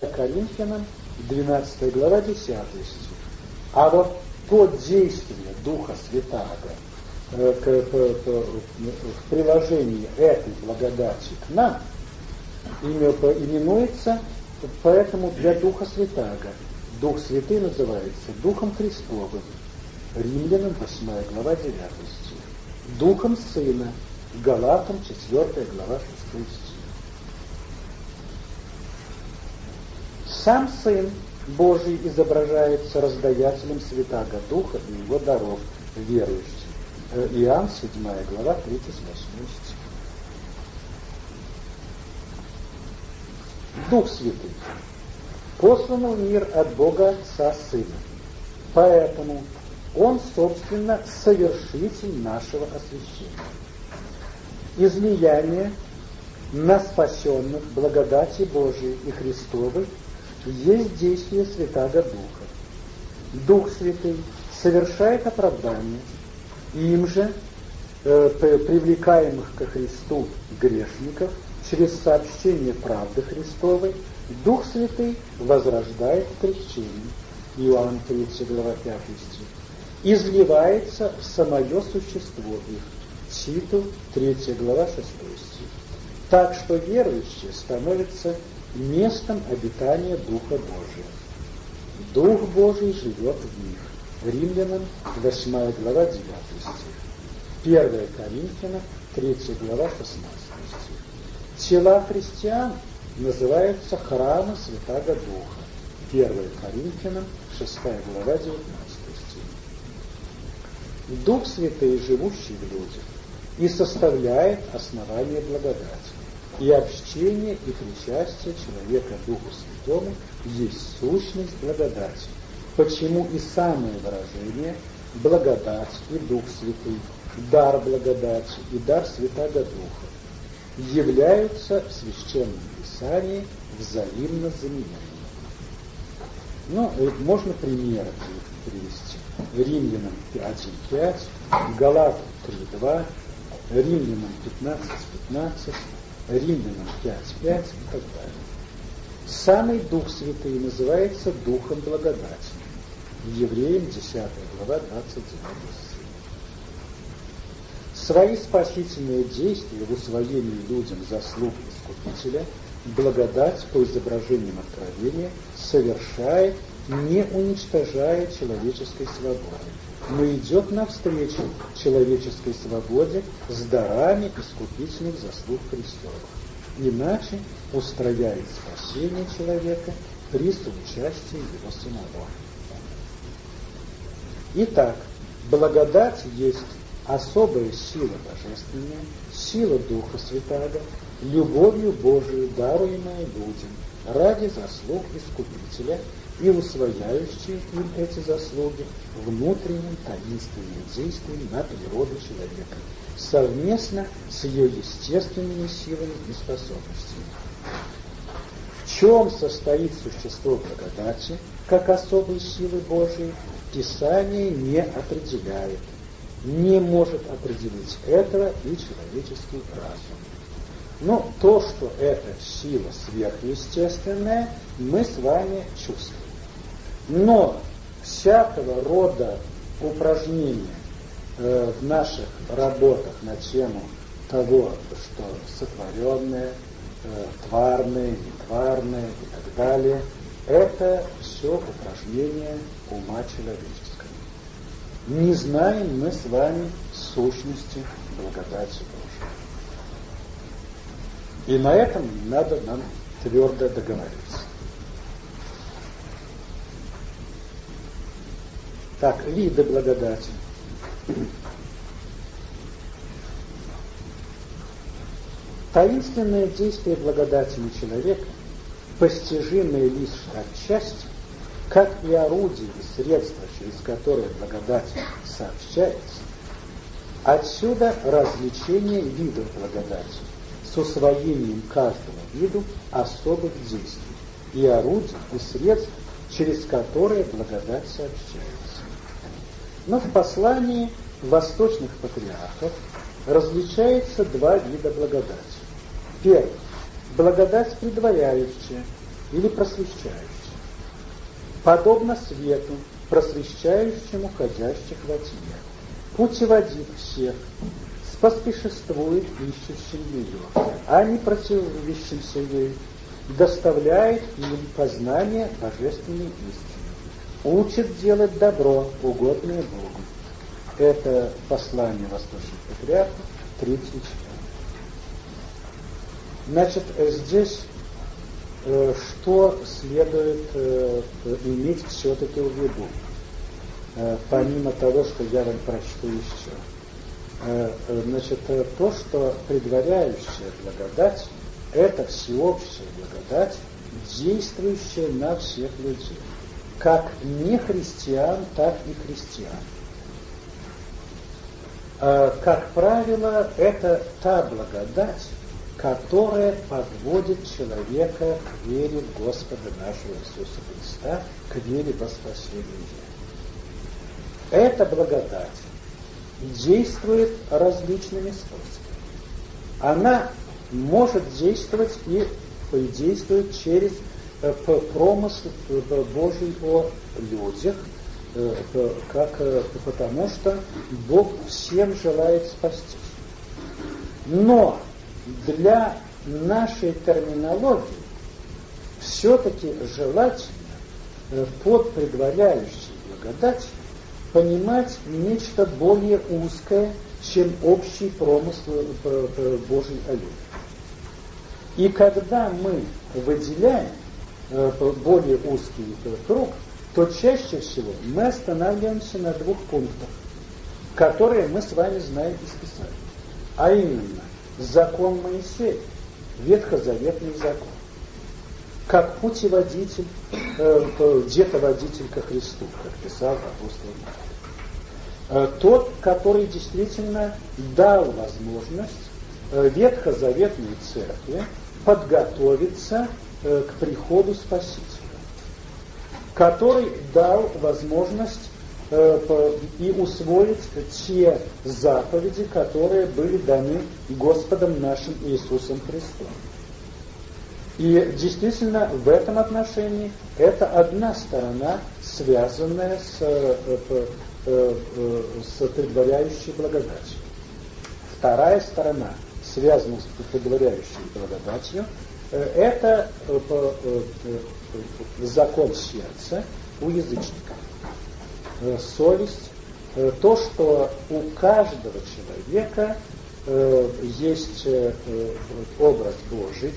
Коринфянам, 12 глава, 10 стих. А вот то действие Духа Святаго э, к, в приложении этой благодати к нам именуется поэтому для Духа Святаго. Дух Святый называется Духом Христовым. Римлянам 8 глава 9 стих. Духом Сына. Галатам 4 глава 6 стих. Сам Сын Божий изображается раздаятелем Святаго Духа и его даров верующим. Э, Иоанн 7 глава 38 стих. Дух Святый послан в мир от Бога Отца Сына. Поэтому Он, собственно, совершитель нашего освящения. Излияние на спасенных благодати Божией и Христовой есть действие Святаго Духа. Дух Святый совершает оправдание, им же э, привлекаемых ко Христу грешников через сообщение правды Христовой Дух Святый возрождает в крещении. Иоанн 3 глава 5 стих. Изливается в самое существо их. Титу 3 глава 6 стих. Так что верующие становятся местом обитания Духа Божия. Дух Божий живет в них. Римлянам 8 глава 9 стих. 1 Коринфянам 3 глава 16 стих. Тела христиан называются храмы Святаго Духа. 1 Коринфянам 6 глава 19 стих. Дух Святый, живущий в людях, и составляет основание благодати и общение и причастие человека Духу Святому есть сущность благодати. Почему и самое выражение благодать и Дух Святый, дар благодати и дар Святаго Духа являются в Священном Писании взаимно заменяемыми. Ну, можно примеры привести. Римлянам 1.5, Галатам 3.2, Римлянам 15.15, Римлянам 5.5 и так далее. Самый Дух Святый называется Духом Благодати. Евреям 10 глава 29 стих. Свои спасительные действия в усвоении людям заслуг Искупителя благодать по изображениям откровения совершает, не уничтожая человеческой свободы, но идет навстречу человеческой свободе с дарами искупительных заслуг Христовых. Иначе устрояет спасение человека при соучастии его самого. Итак, благодать есть особая сила божественная, сила Духа Святаго, любовью Божию, даруемая людям ради заслуг Искупителя – и усвояющие им эти заслуги внутренним таинственным действием на природу человека, совместно с ее естественными силами и способностями. В чем состоит существо благодати, как особой силы Божией, Писание не определяет, не может определить этого и человеческий разум. Но то, что это сила сверхъестественная, мы с вами чувствуем. Но всякого рода упражнения э, в наших работах на тему того, что сотворенное, э, тварное, нетварное и так далее, это все упражнения ума человеческого. Не знаем мы с вами сущности благодати Божией. И на этом надо нам твердо договориться. Так, виды благодати. Таинственное действие благодати на человека, постижимое лишь отчасти, как и орудие и средство, через которое благодать сообщается, отсюда развлечение видов благодати с усвоением каждого виду особых действий и орудий и средств, через которые благодать сообщается. Но в послании восточных патриархов различается два вида благодати. Первый – благодать предваряющая, или просвещающий. Подобно свету, просвещающему ходящих во тьме. Путеводит всех, споспешествует ищущим ее, а не противящимся ей, доставляет им познание божественной истины, учит делать добро, угодное Богу. Это послание Восточных Патриархов, третий член. Значит, здесь э, что следует э, иметь все-таки в виду? Э, помимо того, что я вам прочту еще. Значит, то, что предваряющая благодать, это всеобщая благодать, действующая на всех людей. Как не христиан, так и христиан. Как правило, это та благодать, которая подводит человека к вере в Господа нашего Иисуса Христа, к вере во спасение. Эта благодать действует различными способами. Она может действовать и действует через промысл э, Божий о людях, э, как, потому что Бог всем желает спастись. Но для нашей терминологии все-таки желательно э, под предваряющей благодать понимать нечто более узкое, чем общий промысл э, э, Божий о людях. И когда мы выделяем более узкий круг, то чаще всего мы останавливаемся на двух пунктах, которые мы с вами знаем из Писания. А именно, закон Моисея, ветхозаветный закон, как путеводитель, э, водитель ко Христу, как писал апостол Марк. Э, тот, который действительно дал возможность э, ветхозаветной церкви подготовиться э, к приходу Спасителя, который дал возможность Э, и усвоить те заповеди, которые были даны Господом нашим Иисусом Христом. И действительно в этом отношении это одна сторона, связанная с, э, с предваряющей благодатью. Вторая сторона, связанная с предваряющей благодатью, это закон сердца у язычников. Э, совесть, э, то, что у каждого человека э, есть образ Божий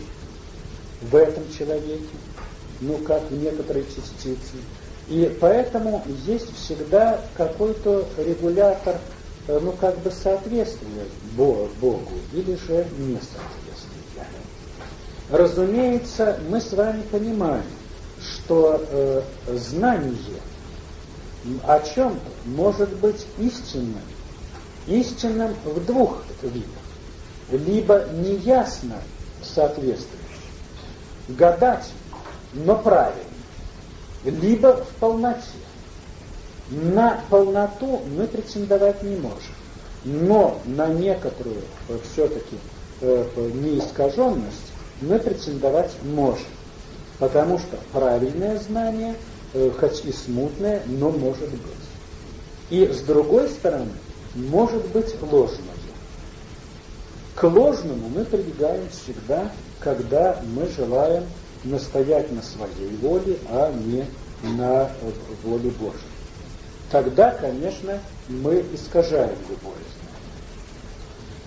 в этом человеке, ну как в некоторой частице. И поэтому есть всегда какой-то регулятор, ну как бы соответствия Богу или же несоответствия. Разумеется, мы с вами понимаем, что э, знание о чем может быть истинным? Истинным в двух видах. Либо неясно соответствующим, гадать, но правильно, либо в полноте. На полноту мы претендовать не можем, но на некоторую э, все-таки э, неискаженность мы претендовать можем, потому что правильное знание – Э, хоть и смутное, но может быть. И с другой стороны, может быть ложное. К ложному мы прибегаем всегда, когда мы желаем настоять на своей воле, а не на э, воле Божьей. Тогда, конечно, мы искажаем любое знание.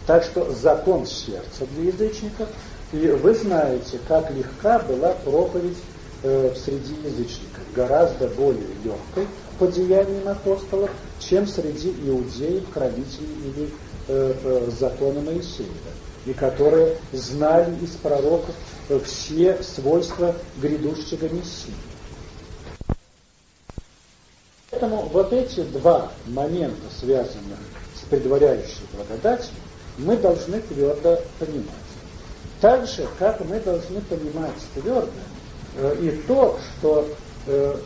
Так что закон сердца для язычников, и вы знаете, как легка была проповедь э, среди язычников, гораздо более легкой по деяниям апостолов, чем среди иудеев, хранителей или э, э, Моисея, и которые знали из пророков э, все свойства грядущего Мессии. Поэтому вот эти два момента, связанных с предваряющей благодатью, мы должны твердо понимать. Так же, как мы должны понимать твердо, Э, и то, что э,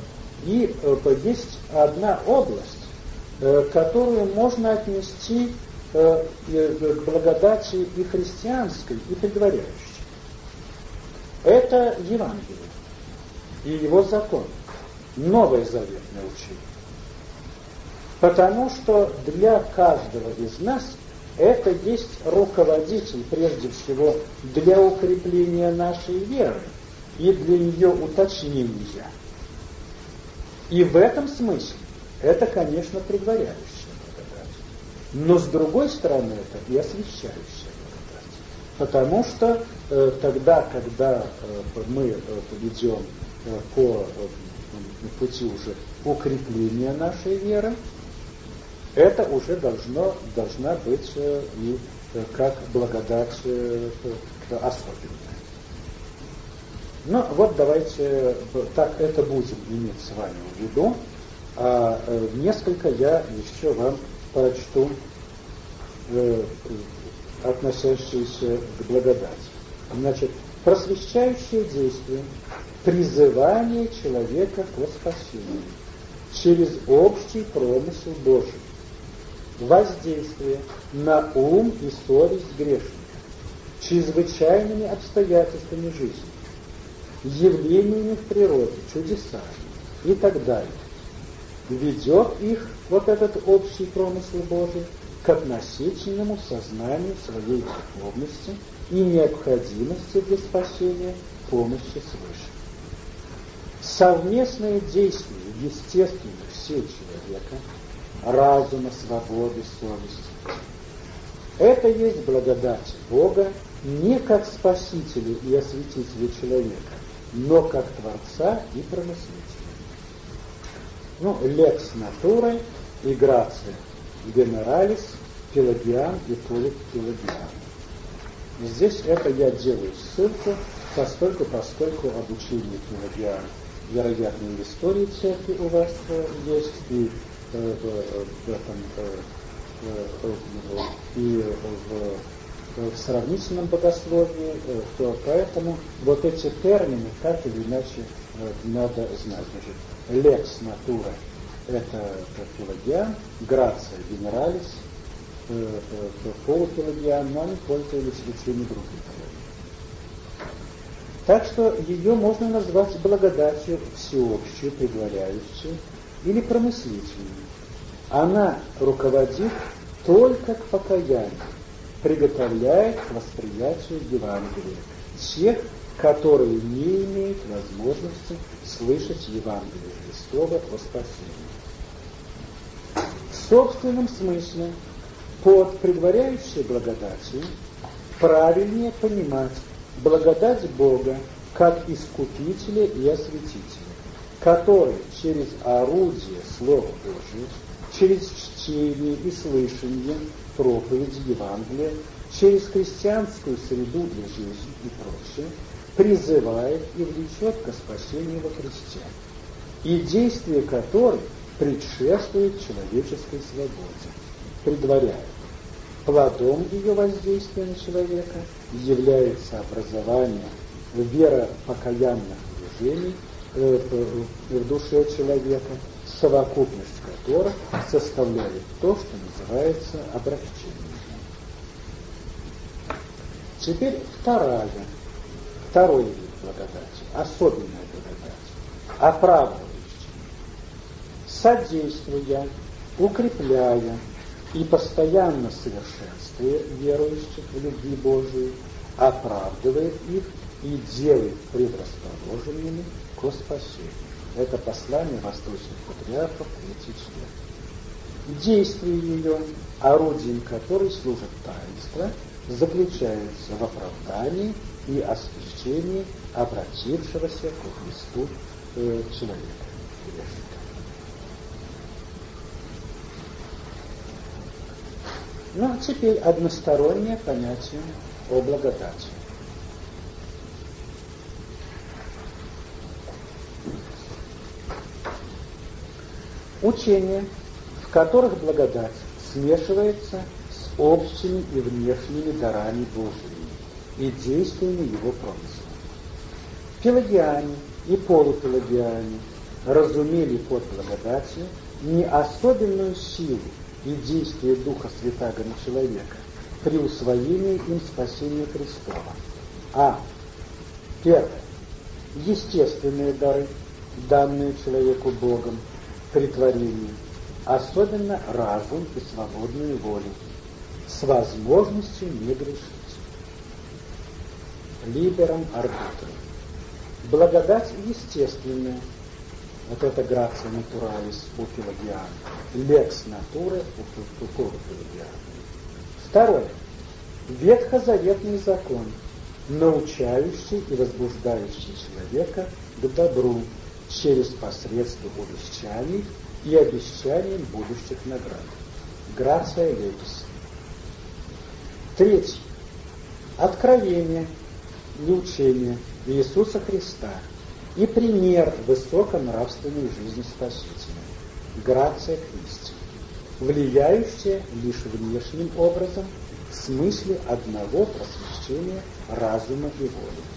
и э, есть одна область, которую можно отнести к благодати и христианской, и предваряющей. Это Евангелие. и его закон. Новое заветное учение. Потому что для каждого из нас это есть руководитель, прежде всего, для укрепления нашей веры и для ее уточнения. И в этом смысле это, конечно, предваряющая благодать. Но с другой стороны, это и освещающая благодать. Потому что э, тогда, когда э, мы э, ведем э, по э, пути уже укрепления нашей веры, это уже должно, должна быть э, и э, как благодать э, особенная. Ну вот давайте так это будем иметь с вами в виду. А несколько я еще вам прочту, относящиеся к благодати. Значит, просвещающее действие, призывание человека к спасению через общий промысел Божий воздействие на ум и совесть грешника, чрезвычайными обстоятельствами жизни, явлениями в природе, чудесами и так далее, ведет их, вот этот общий промысел Божий, к относительному сознанию своей духовности и необходимости для спасения помощи свыше. Совместное действие естественных сил человека – разума, свободы, совести. Это есть благодать Бога не как Спасителя и Осветителя человека, но как Творца и Промыслителя. Ну, лекс натуры и грация генералис, пелагиан и полипелагиан. Здесь это я делаю ссылку, поскольку, поскольку обучение пелагиан, вероятно, в истории церкви у вас есть, и в этом и в, в сравнительном богословии, то поэтому вот эти термины так или иначе надо знать. Значит, лекс натура – это пелагиан, грация – генералис, полупелагиан, но они пользовались лечением других Так что ее можно назвать благодатью всеобщей, предваряющей, или промыслительной. Она руководит только к покаянию, приготовляет к восприятию Евангелия тех, которые не имеют возможности слышать Евангелие Христова о спасении. В собственном смысле под предваряющей благодатью правильнее понимать благодать Бога как искупителя и осветителя который через орудие Слова Божия, через чтение и слышание проповеди Евангелия, через христианскую среду и жизнь и прочее, призывает и влечет к спасению во Христе, и действие которой предшествует человеческой свободе, предваряет. Плодом ее воздействия на человека является образование веропокаянных движений в душе человека, совокупность которых составляет то, что называется обращением. Теперь вторая, второй вид благодати, особенная благодать, оправдывающая, содействуя, укрепляя и постоянно совершенствуя верующих в любви Божией, оправдывает их и делает предрасположенными ко спасению. Это послание восточных патриархов, третий член. Действие ее, орудием которой служит таинство, заключается в оправдании и освящении обратившегося к Христу э, человека. Ну, а теперь одностороннее понятие о благодати. Учения, в которых благодать смешивается с общими и внешними дарами Божьими и действиями Его промысла. Пелагиане и полупелагиане разумели под благодатью не особенную силу и действие Духа Святаго на человека при усвоении им спасения Христова, а первое естественные дары, данные человеку Богом при творении, особенно разум и свободную волю, с возможностью не грешить. Либером арбитром. Благодать естественная, вот это грация натуралис у Пелагиана, лекс натуры у Пелагиана. Второе. Ветхозаветный закон, научающий и возбуждающий человека к добру через посредство увещаний и обещаний будущих наград. Грация легис. Третье. Откровение и учение Иисуса Христа и пример высоконравственной жизни Спасителя. Грация Христи, влияющая лишь внешним образом в смысле одного просвещения разума и воли.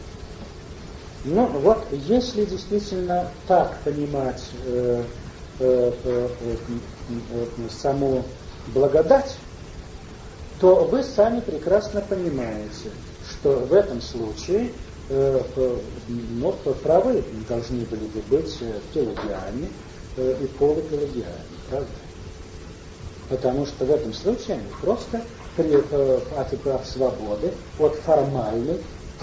Но вот если действительно так понимать э, э, э, саму благодать, то вы сами прекрасно понимаете, что в этом случае э, ну, правы должны были бы быть пелагиане э, и полупелагиане, правда? Потому что в этом случае они просто при, от, от свободы, от формальной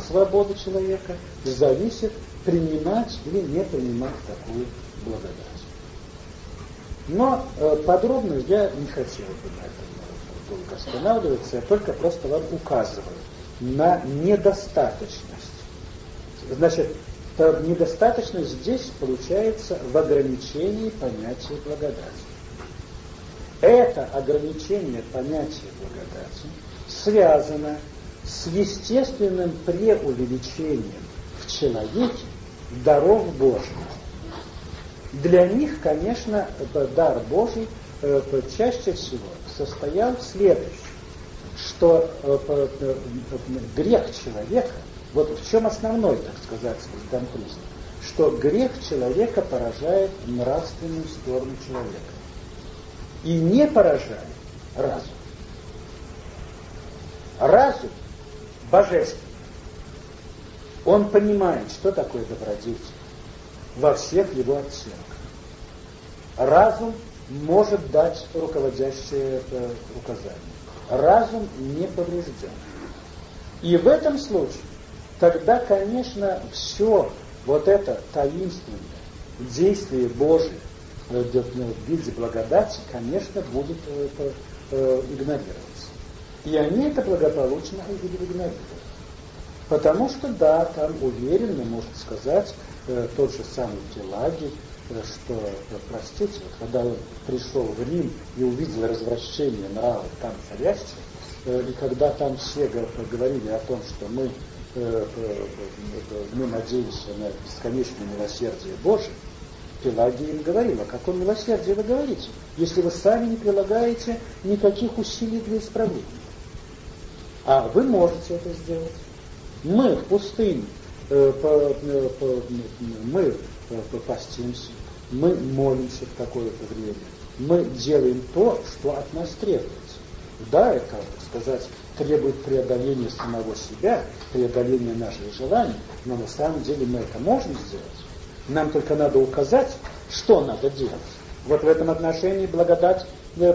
свободы человека зависит принимать или не принимать такую благодать. Но э, подробно я не хотел бы на этом долго останавливаться, я только просто вам указываю на недостаточность. Значит, недостаточность здесь получается в ограничении понятия благодати. Это ограничение понятия благодати связано с естественным преувеличением в человеке даров Божьих. Для них, конечно, дар Божий э, чаще всего состоял в следующем, что э, грех человека, вот в чем основной, так сказать, конфликт, что грех человека поражает нравственную сторону человека и не поражает разум. Разум божественный. Он понимает, что такое добродетель во всех его оттенках. Разум может дать руководящее э, указание. Разум не поврежден. И в этом случае тогда, конечно, все вот это таинственное действие Божие э, в виде благодати, конечно, будет э, игнорироваться. И они это благополучно игнорируют. Потому что, да, там уверенно может сказать э, тот же самый Пелагий, э, что, э, простите, вот, когда он пришел в Рим и увидел развращение нравов там царящих, э, и когда там все говорили о том, что мы, э, э, мы надеемся на бесконечное милосердие Божие, Пелагия им говорила, о каком милосердии вы говорите, если вы сами не прилагаете никаких усилий для исправления. А вы можете это сделать. Мы в пустыне, э, по, э, по, мы э, постимся, мы молимся в такое-то время, мы делаем то, что от нас требуется. Да, это, так сказать, требует преодоления самого себя, преодоления наших желаний, но на самом деле мы это можем сделать. Нам только надо указать, что надо делать. Вот в этом отношении благодать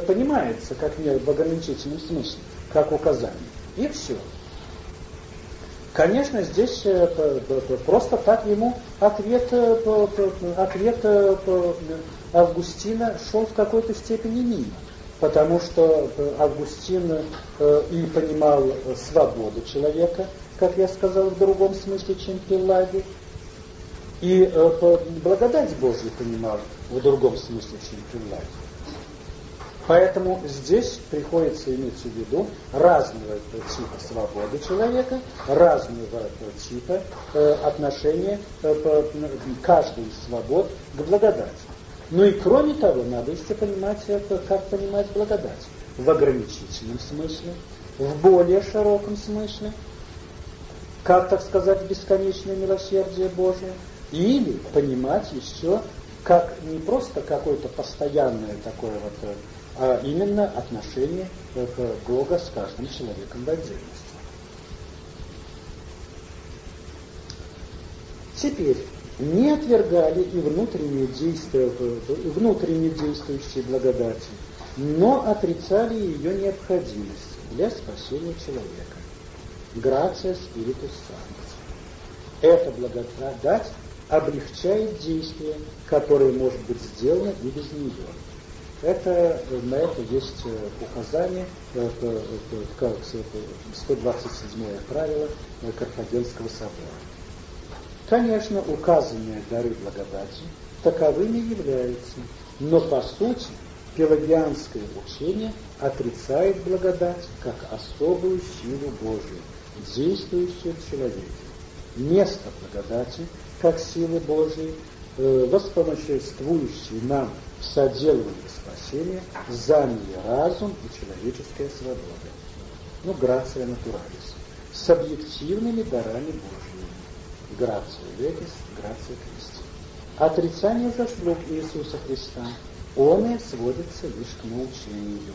понимается как не в ограничительном смысле, как указание. И все. Конечно, здесь э, просто так ему ответ, э, ответ э, Августина шел в какой-то степени мимо. Потому что Августин и понимал свободу человека, как я сказал, в другом смысле, чем Пеллагий, и благодать Божью понимал в другом смысле, чем Пеллагий. Поэтому здесь приходится иметь в виду разного типа свободы человека, разного типа э, отношения э, каждой из свобод к благодати. Ну и кроме того, надо еще понимать, это, как понимать благодать. В ограничительном смысле, в более широком смысле, как, так сказать, бесконечное милосердие Божие, или понимать еще как не просто какое-то постоянное такое вот э, а именно отношение к Бога с каждым человеком в отдельности. Теперь не отвергали и внутренние действия, внутренне действующие благодати, но отрицали ее необходимость для спасения человека. Грация Спиритус Санкт. Эта благодать облегчает действие, которое может быть сделано и без нее. Это, на это есть э, указание, как 127 правило Карфагенского собора. Конечно, указанные дары благодати таковыми являются, но по сути пелагианское учение отрицает благодать как особую силу Божию, действующую в человеке. Место благодати, как силы Божией, э, воспомоществующие нам в соделывании спасения, заняли разум и человеческая свобода. Ну, грация натуралис. С объективными дарами Божьими. Грация легис, грация Христи. Отрицание заслуг Иисуса Христа – он и сводится лишь к научению.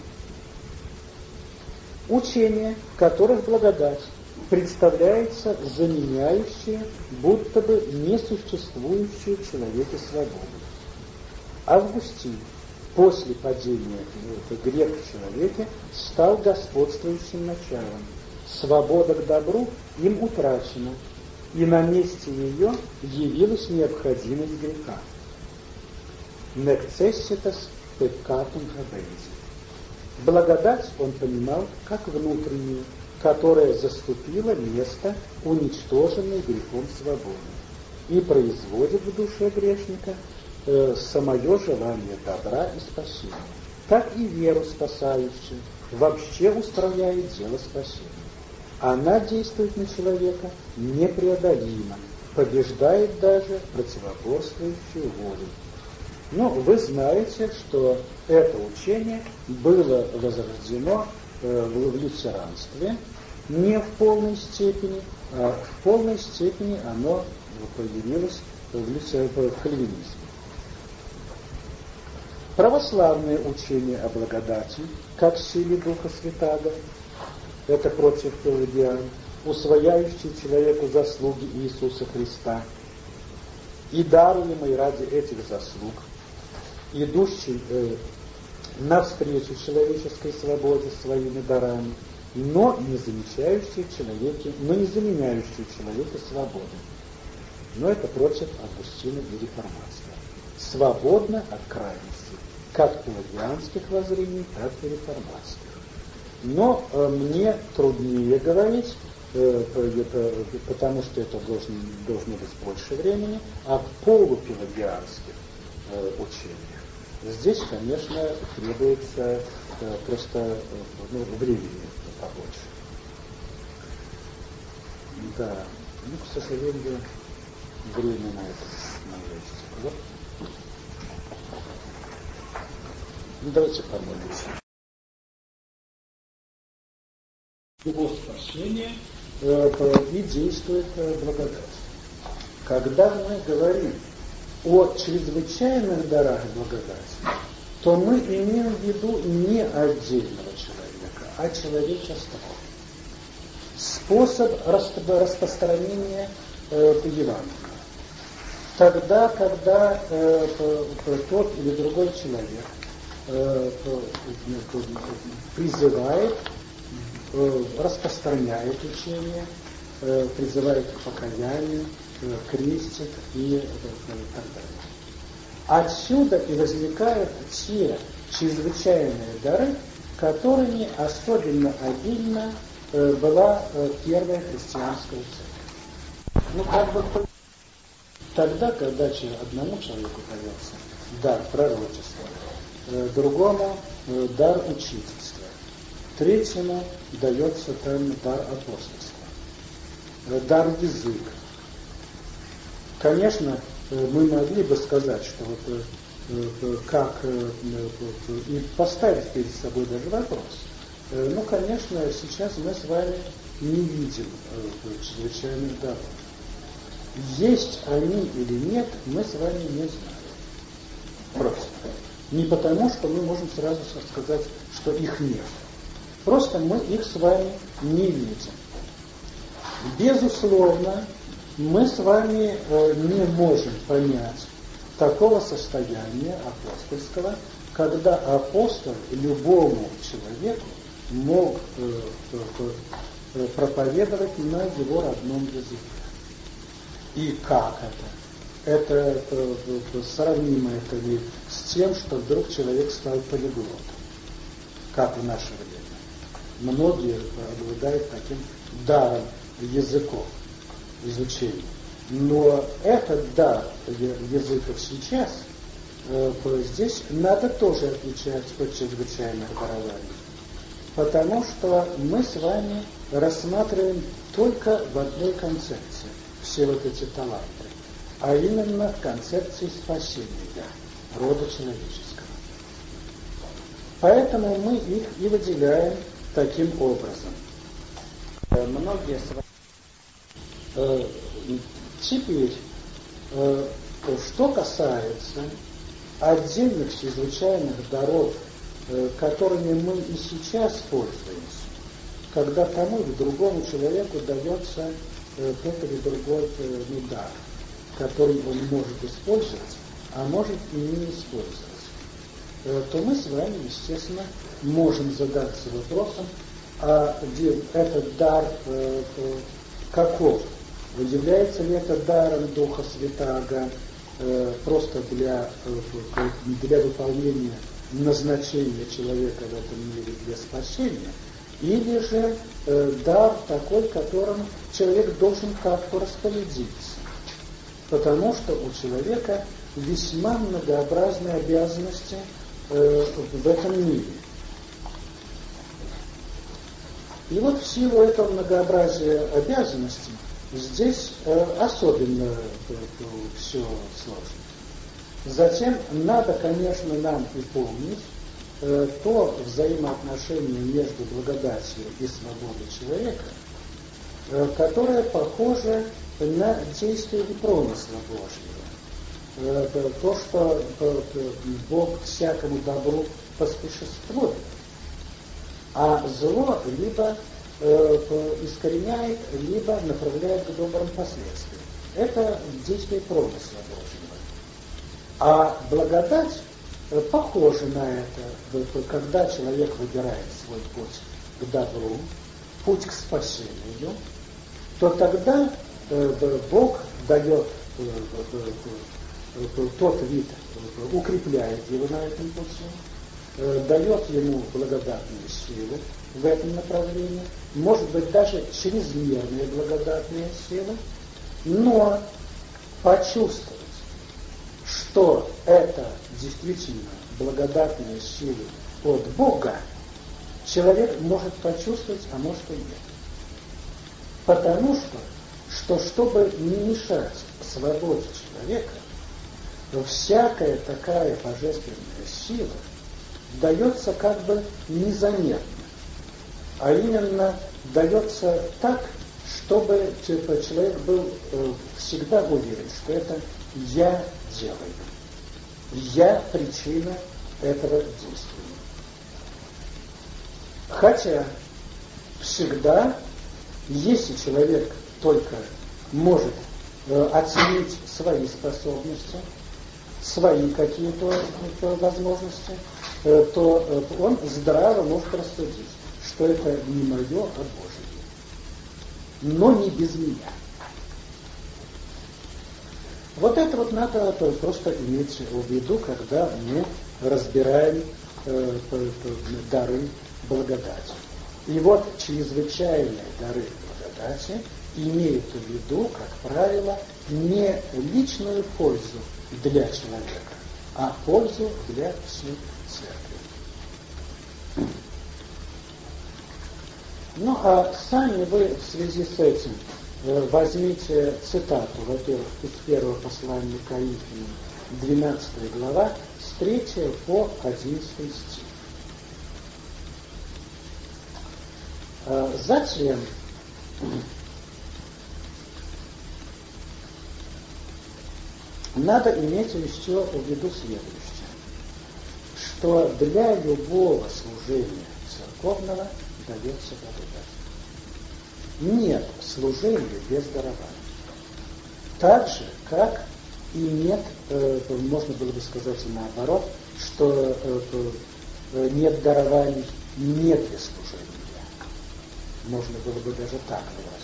Учение, в которых благодать представляется заменяющее, будто бы несуществующую человеке свободу. Августин после падения греха в человеке стал господствующим началом. Свобода к добру им утрачена, и на месте ее явилась необходимость греха necessitas peccatum habendi. Благодать он понимал как внутреннюю, которая заступила место уничтоженной грехом свободы и производит в душе грешника э, самое желание добра и спасения, так и веру спасающую, вообще устрояет дело спасения. Она действует на человека непреодолимо, побеждает даже противоборствующую волю. Ну, вы знаете, что это учение было возрождено э, в, лютеранстве не в полной степени, а в полной степени оно появилось в, в кальвинизме. Православное учение о благодати, как силе Духа Святаго, это против пелагиан, усвояющий человеку заслуги Иисуса Христа, и даруемый ради этих заслуг – идущий э, навстречу человеческой свободе своими дарами, но не замечающий человеке, но не заменяющий в человеке свободу. Но это против Августина и реформации. Свободно от крайности, как пелагианских воззрений, так и реформатских. Но э, мне труднее говорить, э, это, потому что это должно, должно быть больше времени, о полупелагианских э, учениях. Здесь, конечно, требуется э, просто э, ну, времени побольше. Да, ну, к сожалению, время на это мое истекло. Ну, давайте помолимся. Спасение э, и действует э, благодать. Когда мы говорим о чрезвычайных дарах благодати, то мы имеем в виду не отдельного человека, а человечество. Способ распространения э, Евангелия. Тогда, когда э, тот или другой человек призывает, э, распространяет учение, э, призывает к покаянию, крестик и так далее. Отсюда и возникают те чрезвычайные дары, которыми особенно обильно э, была э, первая христианская церковь. Ну, как бы тогда, когда одному человеку дается дар пророчества, э, другому дар учительства, третьему дается там дар апостольства, дар языка, Конечно, э, мы могли бы сказать, что вот э, э, как и поставить перед собой даже вопрос. Ну, конечно, сейчас мы с вами не видим чрезвычайных даров. Есть они или нет, мы с вами не знаем. Просто. Не потому, что мы можем сразу сказать, что их нет. Просто мы их с вами не видим. Безусловно, мы с вами э, не можем понять такого состояния апостольского, когда апостол любому человеку мог э, э, проповедовать на его родном языке. И как это? Это, это сравнимо это ли с тем, что вдруг человек стал полиглотом, как в наше время. Многие обладают таким даром языков изучения. Но этот дар языков сейчас, э, здесь надо тоже отличать от чрезвычайных дарований. Потому что мы с вами рассматриваем только в одной концепции все вот эти таланты, а именно концепции спасения рода человеческого. Поэтому мы их и выделяем таким образом. Э, многие э, Теперь, э, что касается отдельных чрезвычайных даров, которыми мы и сейчас пользуемся, когда тому или другому человеку дается тот или другой дар, который он может использовать, а может и не использовать, то мы с вами, естественно, можем задаться вопросом, а этот дар каков? Является ли это даром Духа Святаго э, просто для, э, для выполнения назначения человека в этом мире для спасения, или же э, дар такой, которым человек должен как-то распорядиться. Потому что у человека весьма многообразные обязанности э, в этом мире. И вот в силу этого многообразия обязанностей Здесь э, особенно э, все сложно. Затем надо, конечно, нам и помнить э, то взаимоотношение между благодатью и свободой человека, э, которое похоже на действие и промысла Божьего. Э, то, что Бог всякому добру поспешествует, а зло либо э, искореняет, либо направляет к добрым последствиям. Это действие промысла Божьего. А благодать э, похожа на это, когда человек выбирает свой путь к добру, путь к спасению, то тогда Бог дает э, тот вид, укрепляет его на этом пути, дает ему благодатную силу, в этом направлении, может быть даже чрезмерные благодатные силы, но почувствовать, что это действительно благодатные силы от Бога, человек может почувствовать, а может и нет. Потому что, что чтобы не мешать свободе человека, всякая такая божественная сила дается как бы незаметно а именно дается так, чтобы типа, человек был э, всегда уверен, что это я делаю. Я причина этого действия. Хотя всегда, если человек только может э, оценить свои способности, свои какие-то э, возможности, э, то он здраво может рассудить что это не мое, а Божие. Но не без меня. Вот это вот надо просто иметь в виду, когда мы разбираем дары благодати. И вот чрезвычайные дары благодати имеют в виду, как правило, не личную пользу для человека, а пользу для всей церкви. Ну, а сами вы в связи с этим э, возьмите цитату, во-первых, из первого послания Коринфянам, 12 глава, с 3 по 11 стих. Э, затем надо иметь еще в виду следующее, что для любого служения церковного – дается благодать. Нет служения без дарования. Так же, как и нет, можно было бы сказать и наоборот, что нет дарований не для служения. Можно было бы даже так выразиться.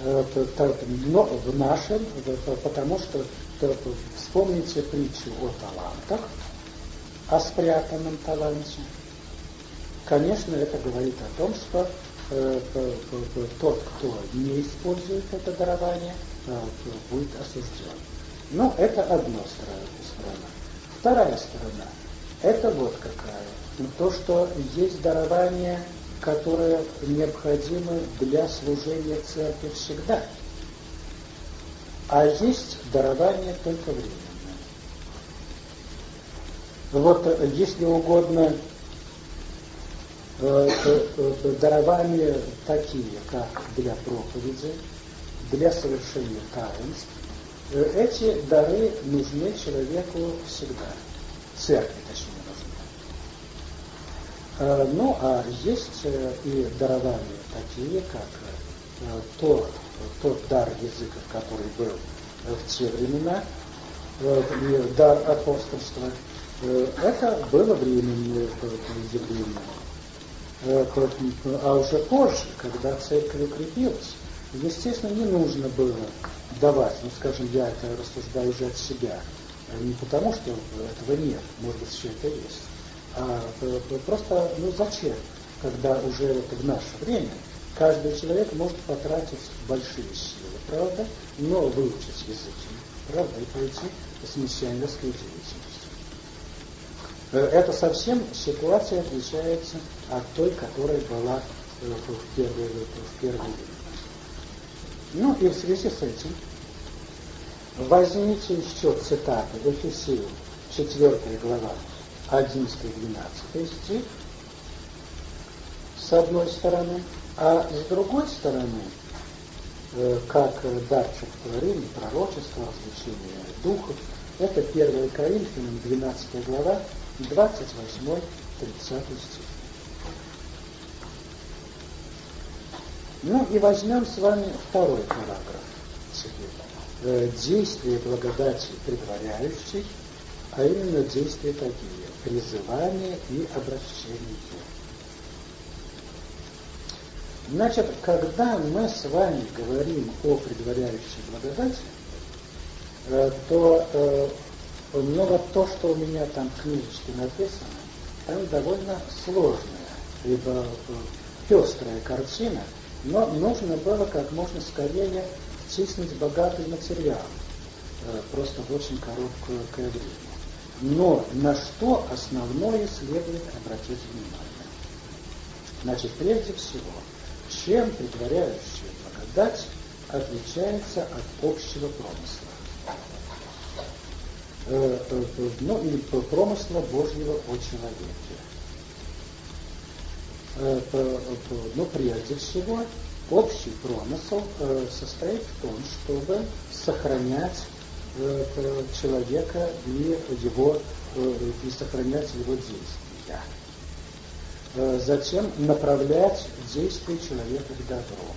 Но в нашем, потому что вспомните притчу о талантах, о спрятанном таланте. Конечно, это говорит о том, что э, тот, кто не использует это дарование, э, будет осужден. Но это одна сторона. Вторая сторона – это вот какая. То, что есть дарование, которое необходимо для служения церкви всегда. А есть дарование только временное. Вот, если угодно, Э, э, дарования такие, как для проповеди, для совершения таинств, э, эти дары нужны человеку всегда, церкви точнее. Ну, а есть и дарования такие, как то, тот дар языков, который был в те времена, и дар апостольства, это было временное явление. Э, а уже позже, когда церковь укрепилась, естественно, не нужно было давать, ну, скажем, я это рассуждаю уже от себя, не потому, что этого нет, может быть, все это есть, а э, просто, ну, зачем, когда уже это в наше время каждый человек может потратить большие силы, правда, но выучить языки, правда, и пойти с миссионерской деятельностью. Э, это совсем ситуация отличается от той, которая была э, в первые, в первые Ну и в связи с этим возьмите еще цитаты Ефесию, 4 глава, 11-12 стих, с одной стороны, а с другой стороны, э, как дар творения, пророчество, развлечение духов, это 1 Коринфянам, 12 глава, 28-30 стих. Ну и возьмем с вами второй параграф. Э, действия благодати предваряющей, а именно действия такие – призывание и обращение. Значит, когда мы с вами говорим о предваряющей благодати, э, то э, но вот то, что у меня там в книжечке написано, там довольно сложная, либо э, пестрая картина, но нужно было как можно скорее втиснуть богатый материал, э, просто в очень короткое время. Но на что основное следует обратить внимание? Значит, прежде всего, чем предваряющая благодать отличается от общего промысла? Э, э, ну, или промысла Божьего о человеке. Э, Но ну, прежде всего, общий промысел состоит в том, чтобы сохранять человека и его и сохранять его действия. Затем направлять действия человека к добру.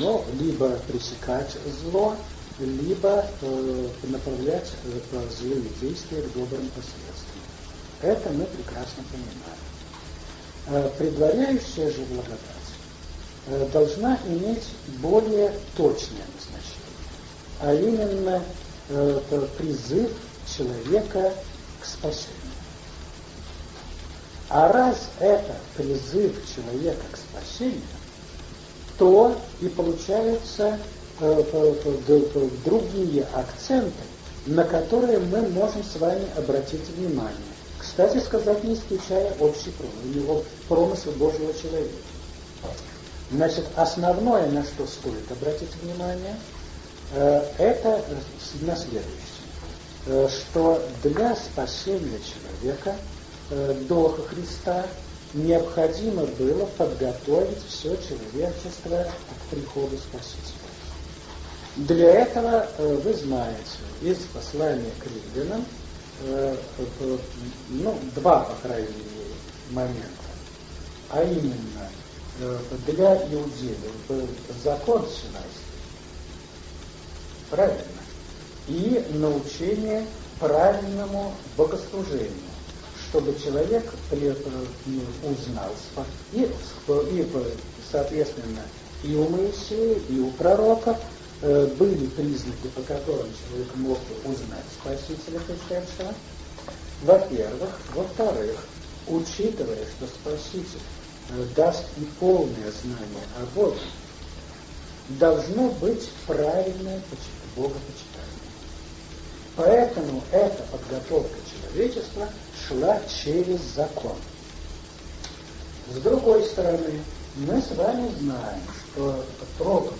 Но либо пресекать зло, либо э, направлять э, злые действия к добрым последствиям. Это мы прекрасно понимаем. Э, предваряющая же благодать э, должна иметь более точное назначение, а именно э, призыв человека к спасению. А раз это призыв человека к спасению, то и получается другие акценты, на которые мы можем с вами обратить внимание. Кстати сказать, не исключая общий промысел, промысел Божьего человека. Значит, основное, на что стоит обратить внимание, э, это на следующее, э, что для спасения человека э, до Христа необходимо было подготовить все человечество к приходу Спасителя. Для этого, вы знаете, из послания к римлянам, ну, два, по крайней мере, момента. А именно, для иудеев был закон Синайский. Правильно. И научение правильному богослужению, чтобы человек узнал и, и соответственно, и у Моисея, и у пророков э, были признаки, по которым человек мог узнать Спасителя пришедшего. Во-первых. Во-вторых, учитывая, что Спаситель э, даст и полное знание о Боге, должно быть правильное богопочитание. Поэтому эта подготовка человечества шла через закон. С другой стороны, мы с вами знаем, что проповедь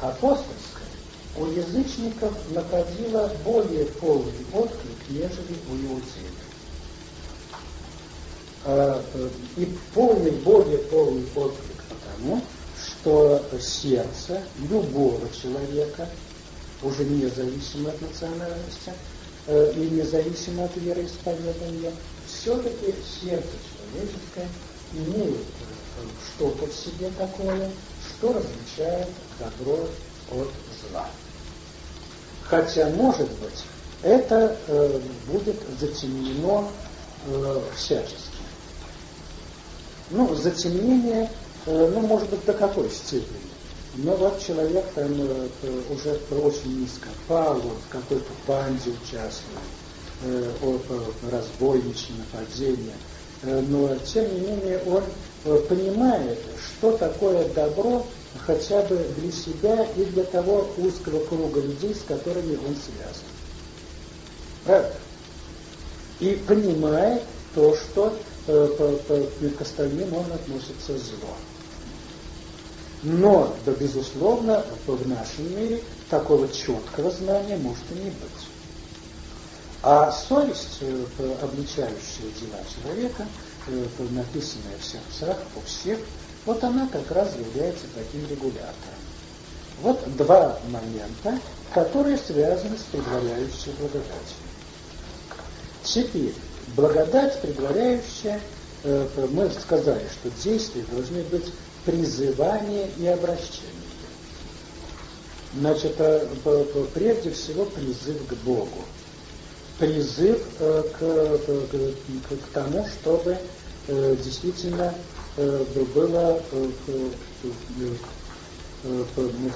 апостольская у язычников находила более полный отклик, нежели у иудеев. Э, и полный, более полный отклик потому, что сердце любого человека, уже независимо от национальности э, и независимо от вероисповедания, все-таки сердце человеческое имеет что-то в себе такое, что различает добро от зла. Хотя, может быть, это э, будет затемнено э, всячески. Ну, затемнение, э, ну, может быть, до какой степени? Но вот человек там э, уже очень низко пал, он в какой-то банде участвует, э, разбойничье нападение. Э, но, тем не менее, он э, понимает, что такое добро хотя бы для себя и для того узкого круга людей, с которыми он связан. Правда? И понимает то, что э, к остальным он относится зло. Но, да, безусловно, в нашем мире такого четкого знания может и не быть. А совесть, э, обличающая дела человека, э, написанная в сердцах у всех, вот она как раз является таким регулятором. Вот два момента, которые связаны с предваряющей благодатью. Теперь, благодать предваряющая, э, мы сказали, что действия должны быть призывание и обращение. Значит, прежде всего призыв к Богу призыв э, к, к, к тому, чтобы э, действительно э, было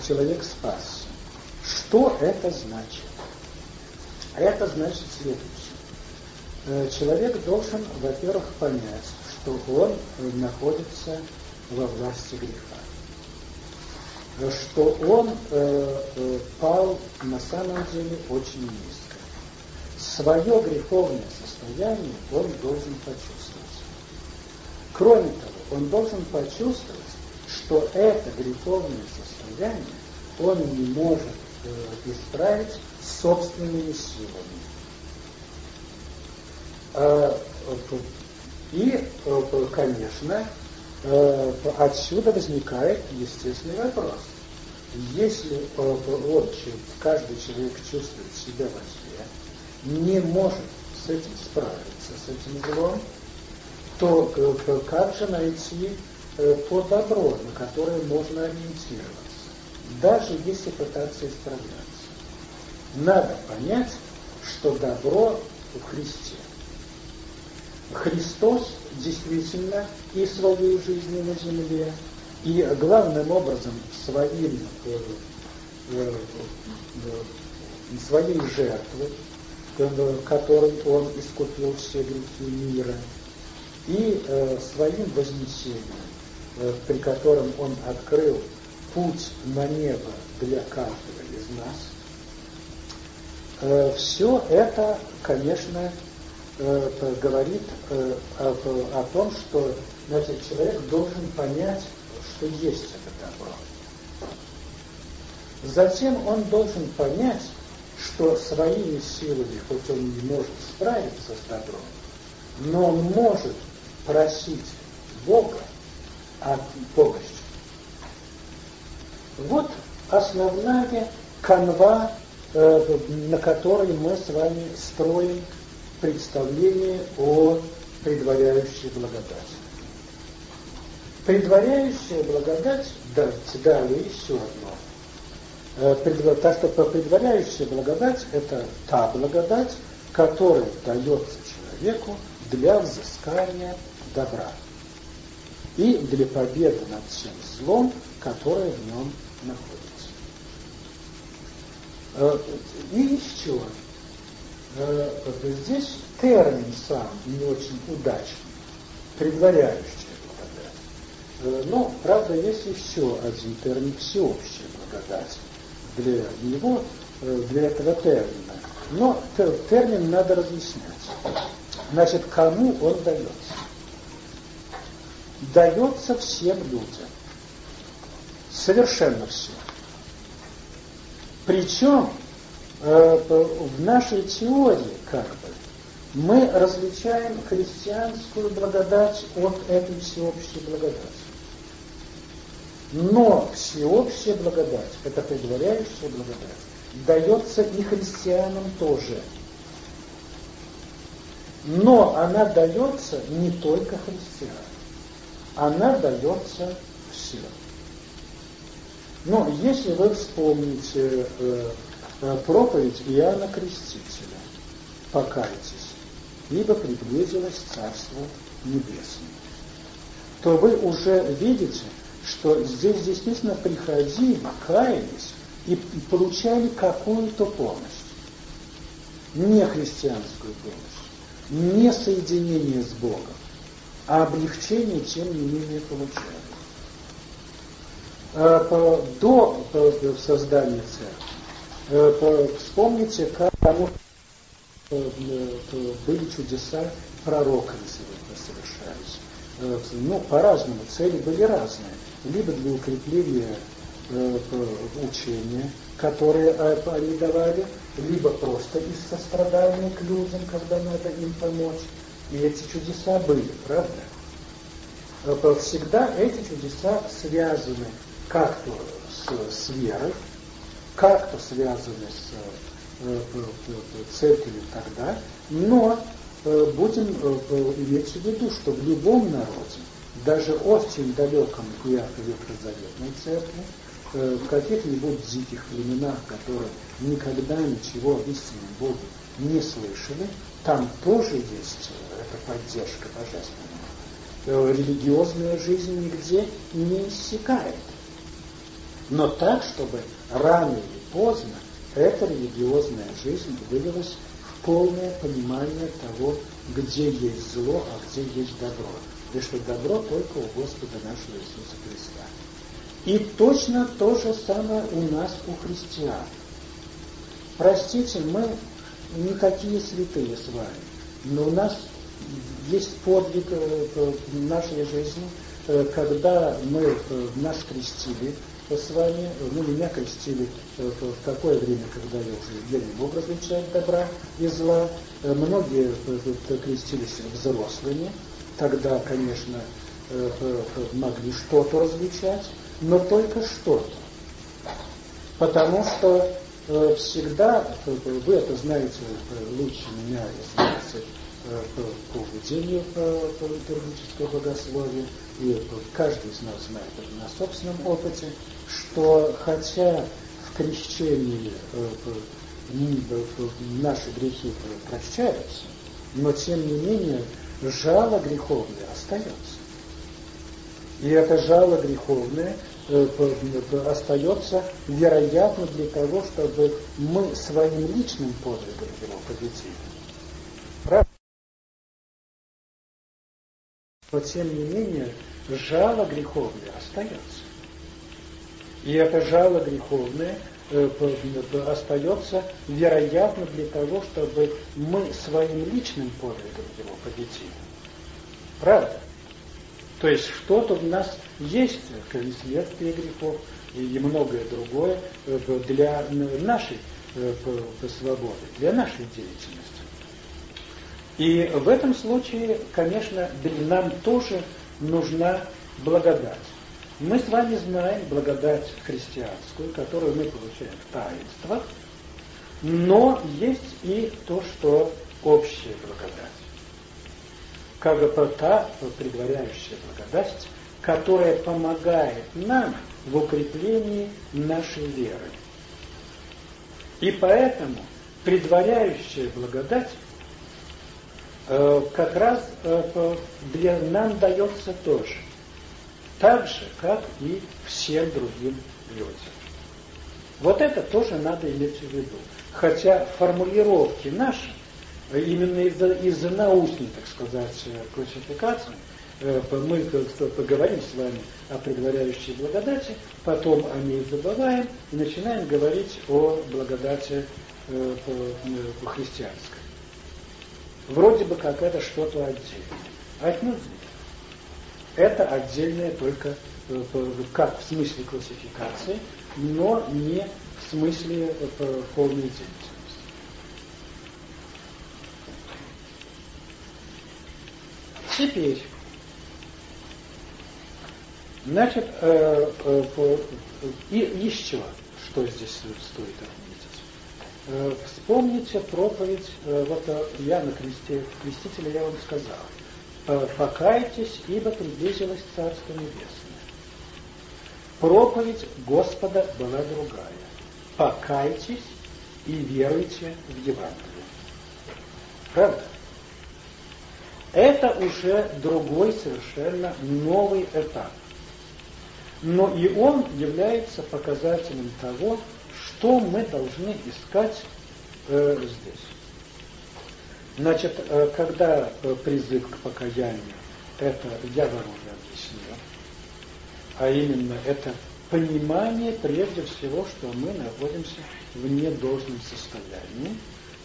человек спасся. Что это значит? Это значит следующее. Человек должен, во-первых, понять, что он находится во власти греха. Что он пал на самом деле очень низко свое греховное состояние он должен почувствовать. Кроме того, он должен почувствовать, что это греховное состояние он не может э, исправить собственными силами. А, и, э, конечно, э, отсюда возникает естественный вопрос. Если он, каждый человек чувствует себя во не может с этим справиться, с этим злом, то как же найти э, то добро, на которое можно ориентироваться, даже если пытаться исправляться? Надо понять, что добро в Христе. Христос действительно и своей жизнью на земле, и главным образом своим, э, э, своей жертвой, которым он искупил все грехи мира, и э, своим вознесением, э, при котором он открыл путь на небо для каждого из нас, э, все это, конечно, э, говорит э, о, о том, что значит, человек должен понять, что есть это добро. Затем он должен понять, что своими силами, хоть он не может справиться с добром, но он может просить Бога о помощи. Вот основная канва, э, на которой мы с вами строим представление о предваряющей благодати. Предваряющая благодать, да, далее еще одно. Э, так что предваряющая благодать – это та благодать, которая дается человеку для взыскания добра и для победы над всем злом, которое в нем находится. Э, и еще э, здесь термин сам не очень удачный, предваряющая благодать. Но, правда, есть еще один термин – всеобщая благодать для него, э, для этого термина. Но термин надо разъяснять. Значит, кому он дается? Дается всем людям. Совершенно всем. Причем э, в нашей теории, как бы, мы различаем христианскую благодать от этой всеобщей благодати. Но всеобщая благодать, это предваряющая благодать, дается и христианам тоже. Но она дается не только христианам, она дается всем. Но если вы вспомните э, э, проповедь Иоанна Крестителя, покайтесь, ибо приблизилось Царство Небесное, то вы уже видите, что здесь действительно приходили, каялись и получали какую-то помощь. Не христианскую помощь, не соединение с Богом, а облегчение, тем не менее, получали. А, до создания церкви, вспомните, как тому были чудеса пророками совершались. Э, ну, по-разному, цели были разные либо для укрепления э, учения, которые э, они давали, либо просто из сострадания к людям, когда надо им помочь. И эти чудеса были, правда? Э, всегда эти чудеса связаны как-то с, с верой, как-то связаны с э, церковью тогда, но э, будем э, иметь в виду, что в любом народе даже очень далеком и ветхозаветной церкви, э, в каких-нибудь диких племенах, которые никогда ничего о истинном Боге не слышали, там тоже есть э, эта поддержка божественная. Э, религиозная жизнь нигде не иссякает. Но так, чтобы рано или поздно эта религиозная жизнь вылилась в полное понимание того, где есть зло, а где есть добро и что добро только у Господа нашего Иисуса Христа. И точно то же самое у нас, у христиан. Простите, мы не такие святые с вами, но у нас есть подвиг э, в нашей жизни, э, когда мы э, нас крестили с вами, ну, меня крестили в такое время, когда я уже еле мог различать добра и зла. Многие крестились взрослыми, Тогда, конечно, э, э, могли что-то различать, но только что-то. Потому что э, всегда, вы это знаете лучше меня, знаете, по поведению по литургического богословия, и каждый из нас знает это на собственном опыте, что хотя в крещении наши грехи прощаются, но тем не менее жало греховное остается. И это жало греховное э, остается, вероятно, для того, чтобы мы своим личным подвигом его победили. Но тем не менее, жало греховное остается. И это жало греховное э, остается, вероятно, для того, чтобы мы своим личным подвигом его победили. Правда? То есть что-то в нас есть, следствие грехов и многое другое э, для нашей э, свободы, для нашей деятельности. И в этом случае, конечно, нам тоже нужна благодать. Мы с вами знаем благодать христианскую, которую мы получаем в таинствах, но есть и то, что общая благодать. Как бы та предваряющая благодать, которая помогает нам в укреплении нашей веры. И поэтому предваряющая благодать как раз э, для нам дается тоже, так же, как и всем другим людям. Вот это тоже надо иметь в виду. Хотя формулировки наши, именно из-за из научной, так сказать, классификации, э, мы поговорим с вами о предваряющей благодати, потом о ней забываем и начинаем говорить о благодати э, по-христианской. Вроде бы как это что-то отдельное. Отнюдь нет. Это отдельное только э, как в смысле классификации, но не в смысле полной деятельности. Теперь, значит, э, э, и еще, что здесь стоит отметить. Э, вспомните проповедь, э, вот э, я на кресте, крестителя я вам сказал, покайтесь, ибо приблизилось Царство Небесное. Проповедь Господа была другая. Покайтесь и веруйте в Евангелие. Правда? Это уже другой совершенно новый этап. Но и он является показателем того, что мы должны искать э, здесь. Значит, э, когда э, призыв к покаянию, это я вам уже объяснил, а именно это понимание прежде всего, что мы находимся в недолжном состоянии,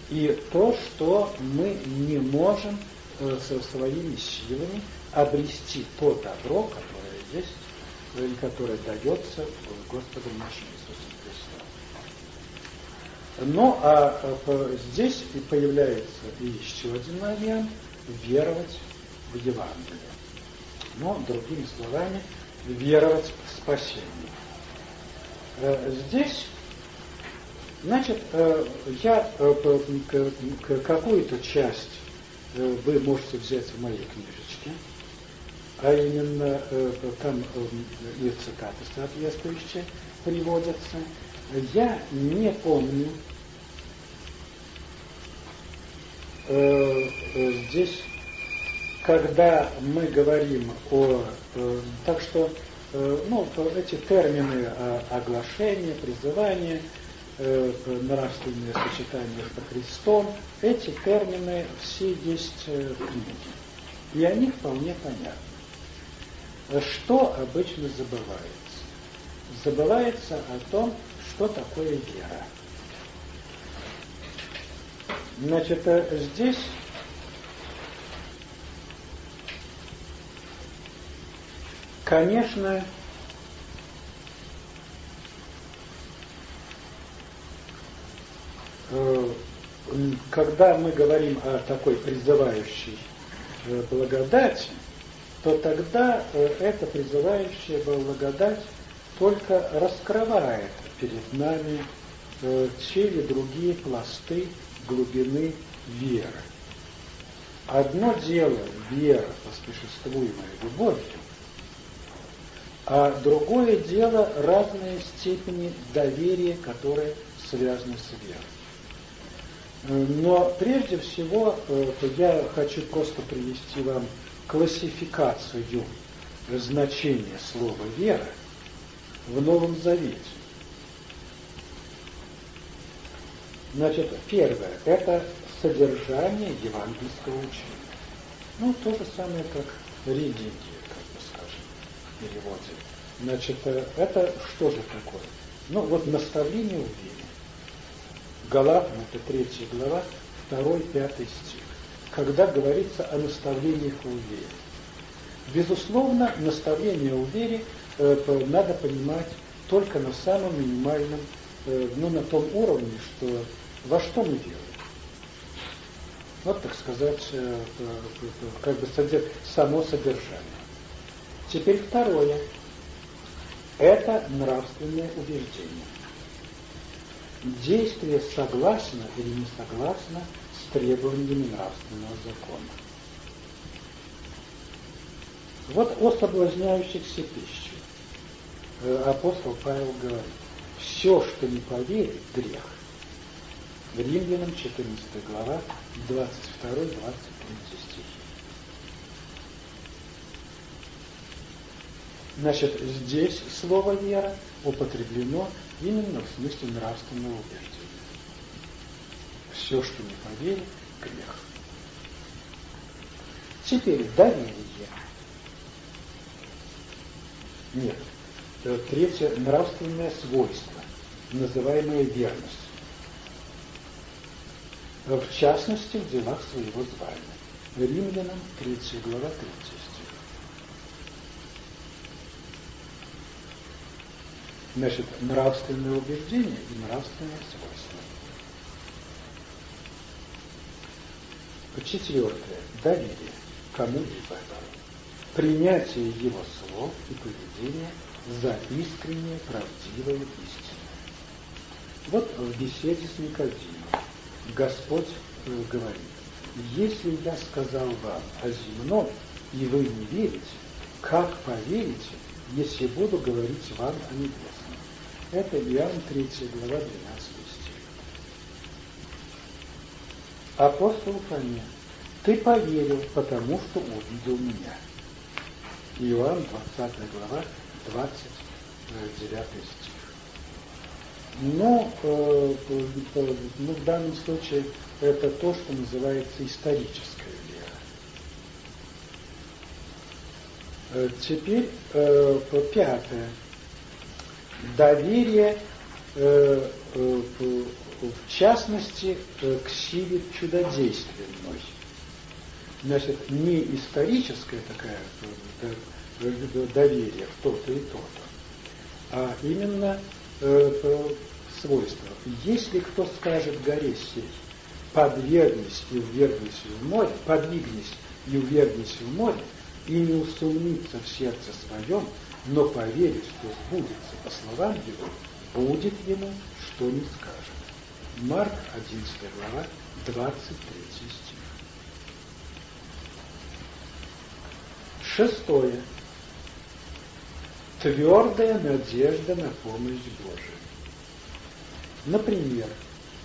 и то, что мы не можем э, со своими силами обрести то добро, которое есть и которое дается Господом нашим Христом. Ну, а здесь и появляется еще один момент – веровать в Евангелие. Но, другими словами, веровать в спасение. Э, здесь, значит, э, я э, какую-то часть вы можете взять в моей книжечке, а именно там и цитаты соответствующие приводятся. Я не помню здесь когда мы говорим о... Э, так что э, ну, эти термины э, оглашения, призывания, нравственное сочетание со Христом, эти термины все есть в книге. И они вполне понятны. Что обычно забывается? Забывается о том, что такое вера. Значит, здесь Конечно, э, когда мы говорим о такой призывающей э, благодати, то тогда э, эта призывающая благодать только раскрывает перед нами те или другие пласты глубины веры. Одно дело вера, поспешествуемая любовью, а другое дело разные степени доверия, которые связаны с верой. Но прежде всего э, я хочу просто привести вам классификацию значения слова «вера» в Новом Завете. Значит, первое – это содержание евангельского учения. Ну, то же самое, как религия переводе. Значит, э, это что же такое? Ну, вот наставление в вере. Галатам, это третья глава, второй, пятый стих. Когда говорится о наставлениях в вере. Безусловно, наставление в вере э, надо понимать только на самом минимальном, э, ну, на том уровне, что во что мы верим. Вот, так сказать, э, э, э как бы само содержание. Теперь второе. Это нравственное убеждение. Действие согласно или не согласно с требованиями нравственного закона. Вот о соблазняющихся пищу. Э, апостол Павел говорит, все, что не поверит, грех. Римлянам 14 глава, 22-23 стихи. Значит, здесь слово «вера» употреблено именно в смысле нравственного убеждения. Все, что не поверит, грех. Теперь доверие. Нет. Э, третье – нравственное свойство, называемое верность. В частности, в делах своего звания. Римлянам 3 глава 3 стих. Значит, нравственное убеждение и нравственное свойство. Четвертое. Доверие кому-либо. Принятие его слов и поведения за искреннее, правдивое истину. Вот в беседе с Никодимом Господь говорит, если я сказал вам о земном, и вы не верите, как поверите, если буду говорить вам о небесном? Это Иоанн 3 глава 12 стих. Апостол Фоме, ты поверил, потому что увидел меня. Иоанн 20 глава 29 стих. Но э, ну, в данном случае это то, что называется историческая вера. Э, теперь э, пятое. Доверие, э, э, в частности, э, к силе чудодейственной. Значит, не историческая такая доверие в то-то и то-то, а именно э, свойства. Если кто скажет горе сей, подвергнись и увергнись в море, подвигнись и увергнись в море, и не усомнится в сердце своем, но поверит, что сбудется по словам его, будет ему, что не скажет. Марк 11 глава, 23 стих. Шестое твердая надежда на помощь Божию. Например,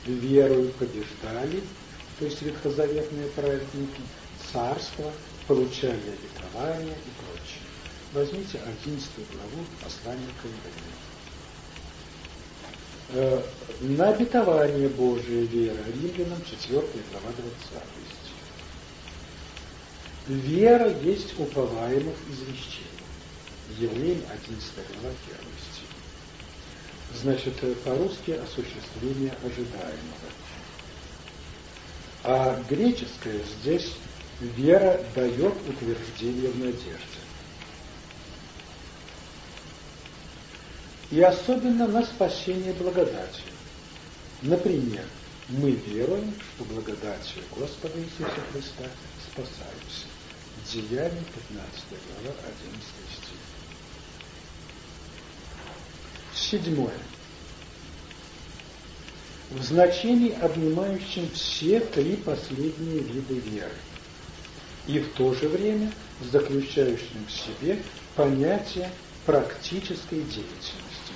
верою побеждали, то есть ветхозаветные праведники, царство, получали обетования и прочее. Возьмите 11 главу послания к Евреям. Э, на обетование Божие вера, Римлянам 4 глава 20 стих. Вера есть уповаемых извещений. 11 глава 1 стих. Значит, э, по-русски осуществление ожидаемого. А греческое здесь вера дает утверждение в надежде. И особенно на спасение благодати. Например, мы веруем, что благодатью Господа Иисуса Христа спасаемся. Деяние 15 глава 11 стих. Седьмое. В значении, обнимающем все три последние виды веры, и в то же время заключающим в себе понятие практической деятельности,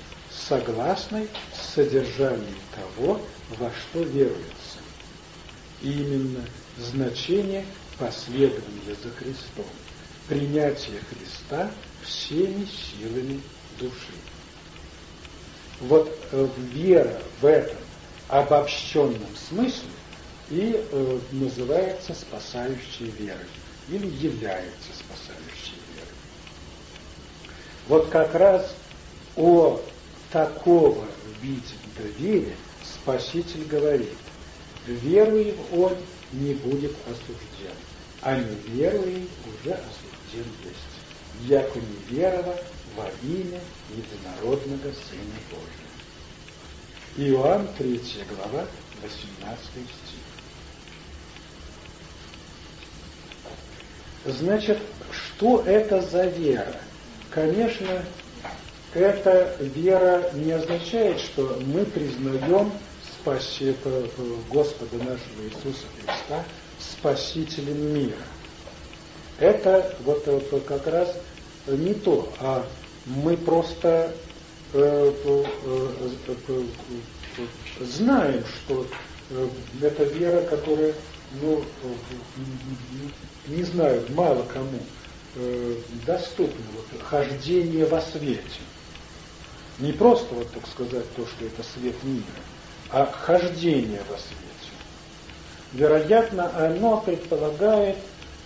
согласной с содержанием того, во что веруется. И именно значение последования за Христом, принятие Христа всеми силами души. Вот э, вера в этом обобщенном смысле и э, называется спасающей верой или является спасающей верой. Вот как раз о такого виде доверия Спаситель говорит, веруя он не будет осужден, а не веруя уже осужден есть. Яко не верова во имя единородного Сына Божия. Иоанн 3 глава, 18 стих. Значит, что это за вера? Конечно, эта вера не означает, что мы признаем спаси, Господа нашего Иисуса Христа Спасителем мира. это вот как раз не то, а мы просто э, э, э, знаем, что это вера, которая, ну, не знаю, мало кому доступна, вот, хождение во свете. Не просто, вот так сказать, то, что это свет мира, а хождение во свете. Вероятно, оно предполагает,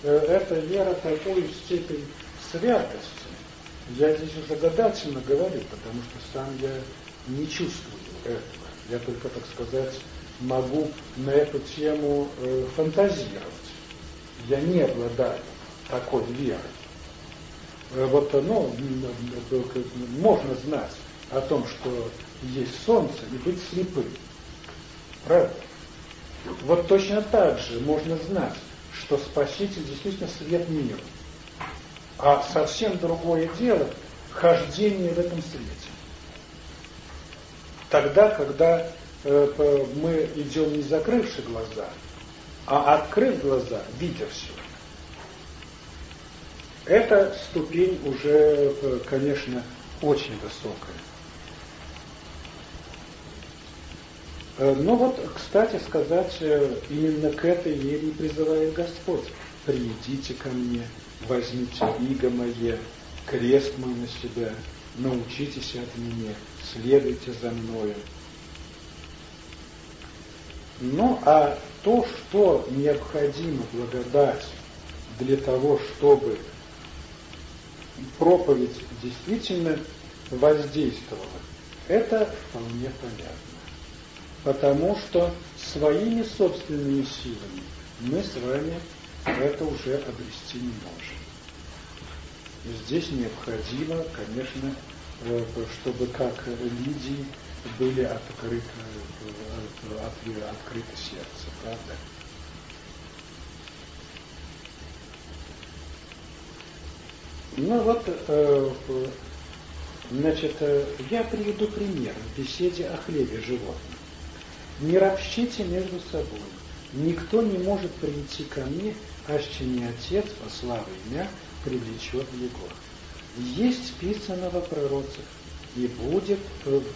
эта вера такую степень святости. Я здесь уже гадательно говорю, потому что сам я не чувствую этого. Я только, так сказать, могу на эту тему э, фантазировать. Я не обладаю такой верой. Э, вот, ну, можно знать о том, что есть солнце, и быть слепым. Правда? Вот точно так же можно знать, что Спаситель действительно свет мира. А совсем другое дело хождение в этом свете. Тогда, когда э, мы идем не закрывши глаза, а открыв глаза, видя все. Эта ступень уже, э, конечно, очень высокая. Э, но вот, кстати сказать, именно к этой вере призывает Господь. «Придите ко мне, возьмите иго мое, крест мой на себя, научитесь от меня, следуйте за мною. Ну, а то, что необходимо благодать для того, чтобы проповедь действительно воздействовала, это вполне понятно. Потому что своими собственными силами мы с вами это уже обрести не можем. Здесь необходимо, конечно, э, чтобы как Лидии были открыты, э, открыто сердце, правда? Ну вот, э, значит, я приведу пример в беседе о хлебе животных. Не ропщите между собой. Никто не может прийти ко мне, аще не Отец по славе имя привлечет его. Есть писано во пророцах, и будет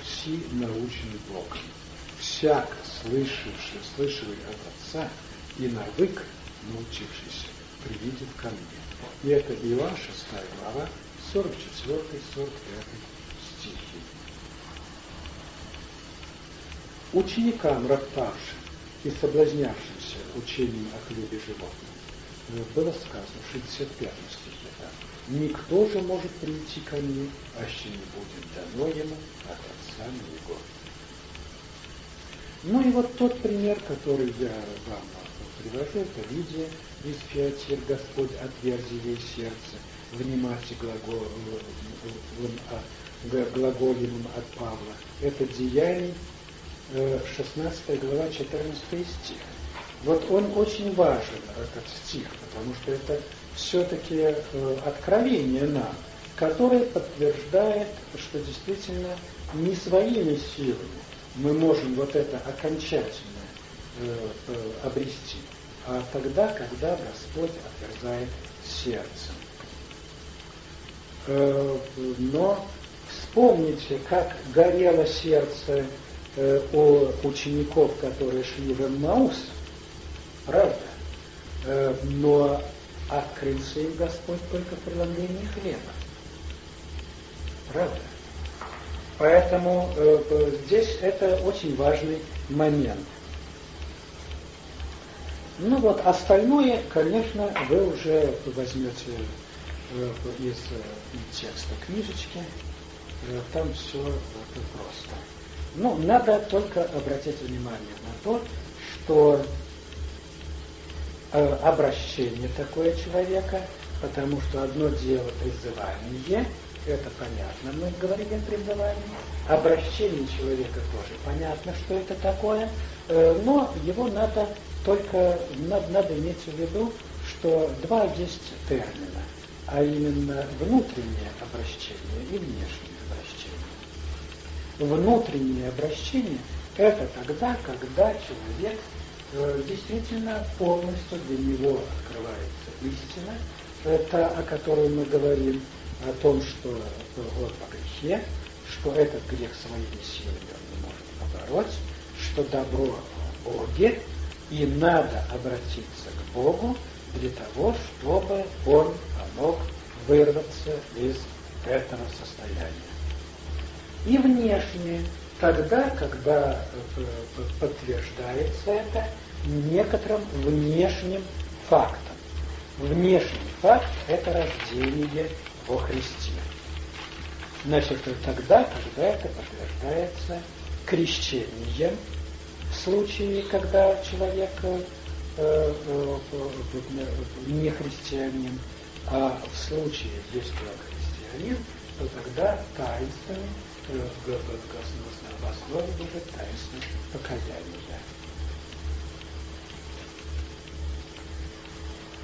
все научный Бог. Всяк, слышавший, слышавший от Отца и навык, научившийся, привидит ко мне. И это Иоанн 6 глава, 44-45 стихи. Ученикам, роптавшим и соблазнявшимся учением о хлебе животных, было сказано в 65 стихе. Никто же может прийти ко мне, аще не будет дано ему от Отца моего. Ну и вот тот пример, который я вам привожу, это Лидия из Фиатир, Господь отверзи ей сердце, внимайте глагол, глаголемым от Павла. Это Деяний, 16 глава, 14 стих. Вот он очень важен, этот стих, потому что это все-таки э, откровение нам, которое подтверждает, что действительно не своими силами мы можем вот это окончательно э, э, обрести, а тогда, когда Господь отверзает сердцем. Но вспомните, как горело сердце у учеников, которые шли в Эммаус, Правда? Э, но открылся им Господь только в преломлении хлеба. Правда? Поэтому э, здесь это очень важный момент. Ну вот, остальное, конечно, вы уже возьмете э, из текста книжечки, там все просто. Ну, надо только обратить внимание на то, что Э, обращение такое человека, потому что одно дело призывание, это понятно, мы говорили о призывании, обращение человека тоже понятно, что это такое, э, но его надо только, надо, надо иметь в виду, что два есть термина, а именно внутреннее обращение и внешнее обращение. Внутреннее обращение – это тогда, когда человек действительно полностью для него открывается истина, это о которой мы говорим, о том, что вот по грехе, что этот грех своими силами он не может побороть, что добро в Боге, и надо обратиться к Богу для того, чтобы он помог вырваться из этого состояния. И внешне, тогда, когда подтверждается это некоторым внешним фактом. Внешний факт – это рождение во Христе. Значит, тогда, когда это подтверждается крещением, в случае, когда человек э, э, э, не христианин, а в случае, если он христианин, то тогда таинствами в основе будет таинство покаяния.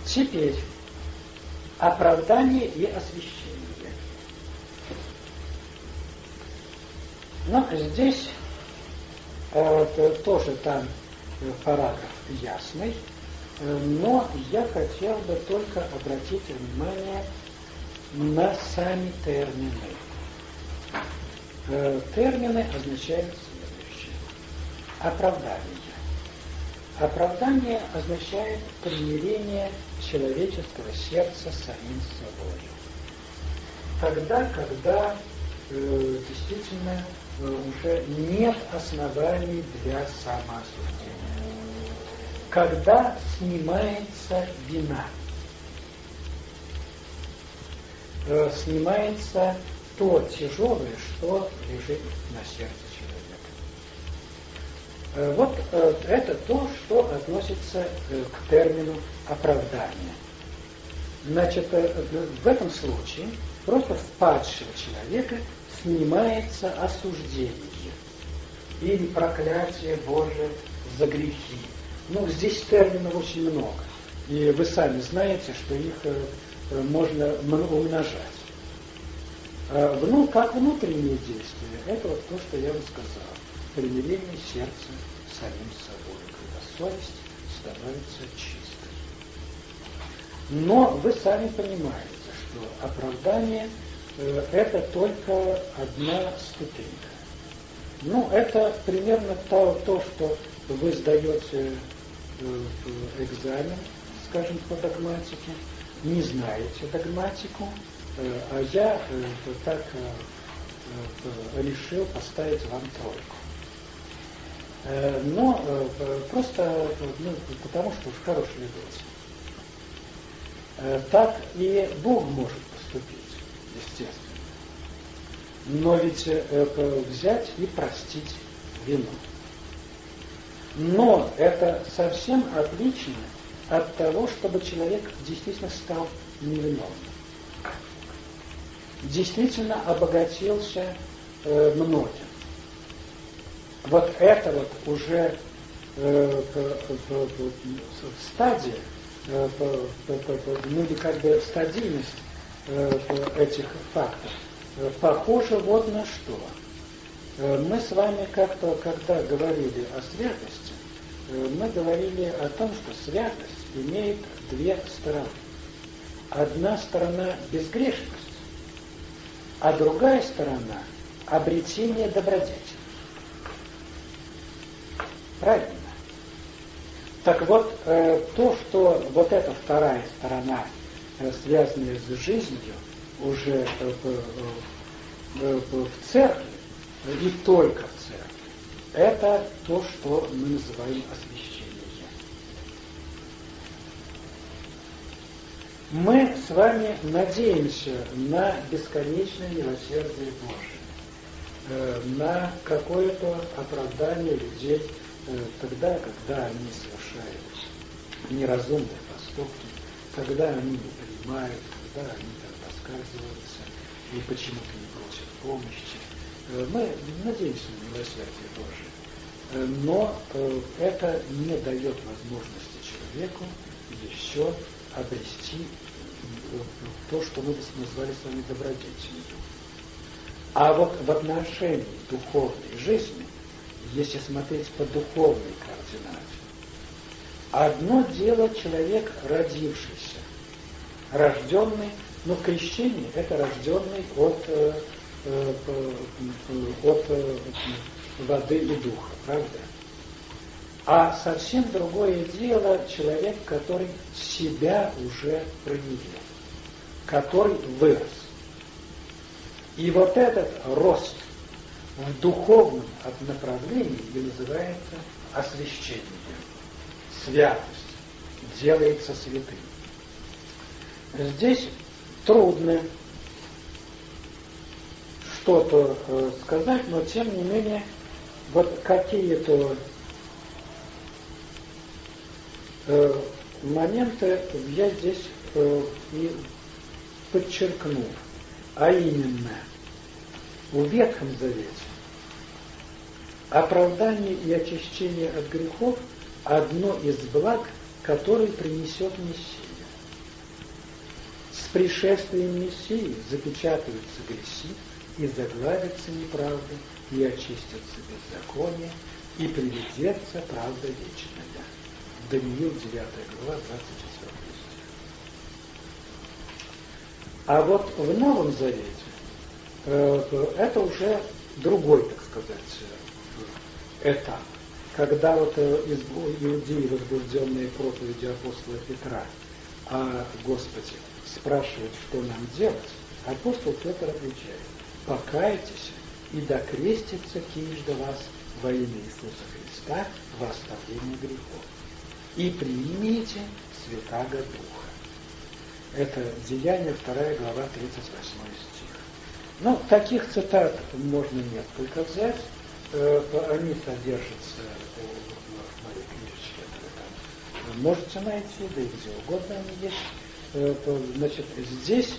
Теперь оправдание и освящение. Но здесь э, тоже там параграф ясный, э, но я хотел бы только обратить внимание на сами термины. Э, термины означают следующее. Оправдание. Оправдание означает примирение человеческого сердца самим собой. Тогда, когда э, действительно э, уже нет оснований для самоосуждения. Когда снимается вина, э, снимается то тяжелое, что лежит на сердце вот э, это то, что относится э, к термину оправдания. Значит, в этом случае просто с падшего человека снимается осуждение или проклятие Божие за грехи. Ну, здесь терминов очень много. И вы сами знаете, что их можно умножать. Ну, как внутреннее действие, это вот то, что я вам сказал. Примирение сердца с самим собой, когда совесть становится чистой. Но вы сами понимаете, что оправдание э, это только одна ступенька. Ну, это примерно то, то что вы сдаете э, экзамен, скажем, по догматике, не знаете догматику, Э, а я так решил поставить вам тройку. Но просто ну, потому, что уж хороший любитель. Так и Бог может поступить, естественно. Но ведь взять и простить вину. Но это совсем отлично от того, чтобы человек действительно стал невиновным действительно обогатился э, многим. Вот это вот уже э, стадия, э, ну или как бы стадийность э, этих фактов, э, похожа вот на что. Мы с вами как-то, когда говорили о святости, мы говорили о том, что святость имеет две стороны. Одна сторона безгрешность, а другая сторона – обретение добродетели. Правильно? Так вот, э, то, что вот эта вторая сторона, э, связанная с жизнью, уже э, э, в церкви, и только в церкви, это то, что мы называем освящением. Мы с вами надеемся на бесконечное милосердие Божие, э, на какое-то оправдание людей э, тогда, когда они совершают неразумные поступки, когда они не понимают, когда они там рассказываются и почему-то не просят помощи. Э, мы надеемся на милосердие Божие, но это не дает возможности человеку еще обрести то, что мы назвали с вами добродетелью. А вот в отношении духовной жизни, если смотреть по духовной координате, одно дело человек, родившийся рожденный, но в крещении это рожденный от, э, э, от э, воды и духа, правда? А совсем другое дело человек, который себя уже проявил, который вырос. И вот этот рост в духовном направлении и называется освящением, святость, делается святым. Здесь трудно что-то э, сказать, но тем не менее вот какие-то э, моменты я здесь э, и подчеркну. А именно, в Ветхом Завете оправдание и очищение от грехов – одно из благ, которые принесет Мессия. С пришествием Мессии запечатываются грехи и заглавятся неправды, и очистятся беззаконие, и приведется правда вечная. Даниил 9 глава, 24 стих. А вот в Новом Завете э, это уже другой, так сказать, этап. Когда вот э, иудеи, возбужденные проповеди апостола Петра, о Господе спрашивают, что нам делать, апостол Петр отвечает, покайтесь и докрестится кижда вас во имя Иисуса Христа во оставление грехов. И примите Святаго Духа. Это Деяние, 2 глава, 38 стих. Ну, таких цитат можно несколько взять. Э, они содержатся в моей книжечке. Можете найти, да и где угодно они есть. Э, значит, здесь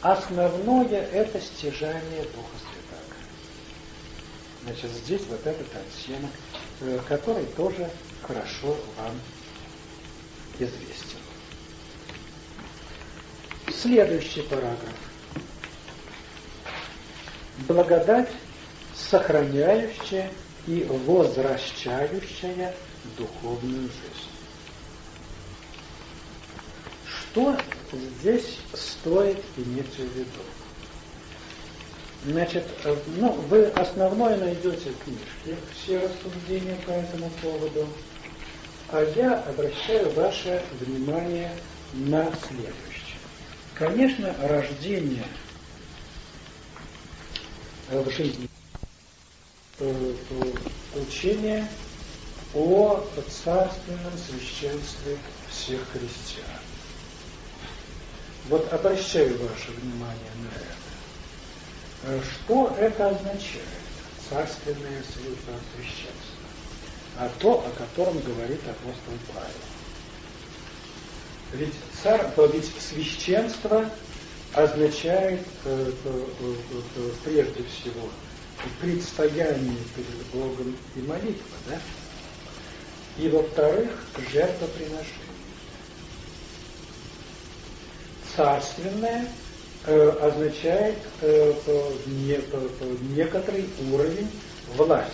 основное это стяжание Духа Святаго. Значит, здесь вот этот оттенок, э, который тоже хорошо вам известен. Следующий параграф. Благодать, сохраняющая и возвращающая духовную жизнь. Что здесь стоит иметь в виду? Значит, ну, вы основное найдете в книжке, все рассуждения по этому поводу, а я обращаю ваше внимание на следующее. Конечно, рождение в жизни учение о царственном священстве всех христиан. Вот обращаю ваше внимание на это. Э, что это означает? Царственное священство. А то, о котором говорит апостол Павел. Ведь, царь, ведь священство означает э, э, э, прежде всего предстояние перед Богом и молитва, да? И во-вторых, жертвоприношение царственное э, означает э, не, э, некоторый уровень власти.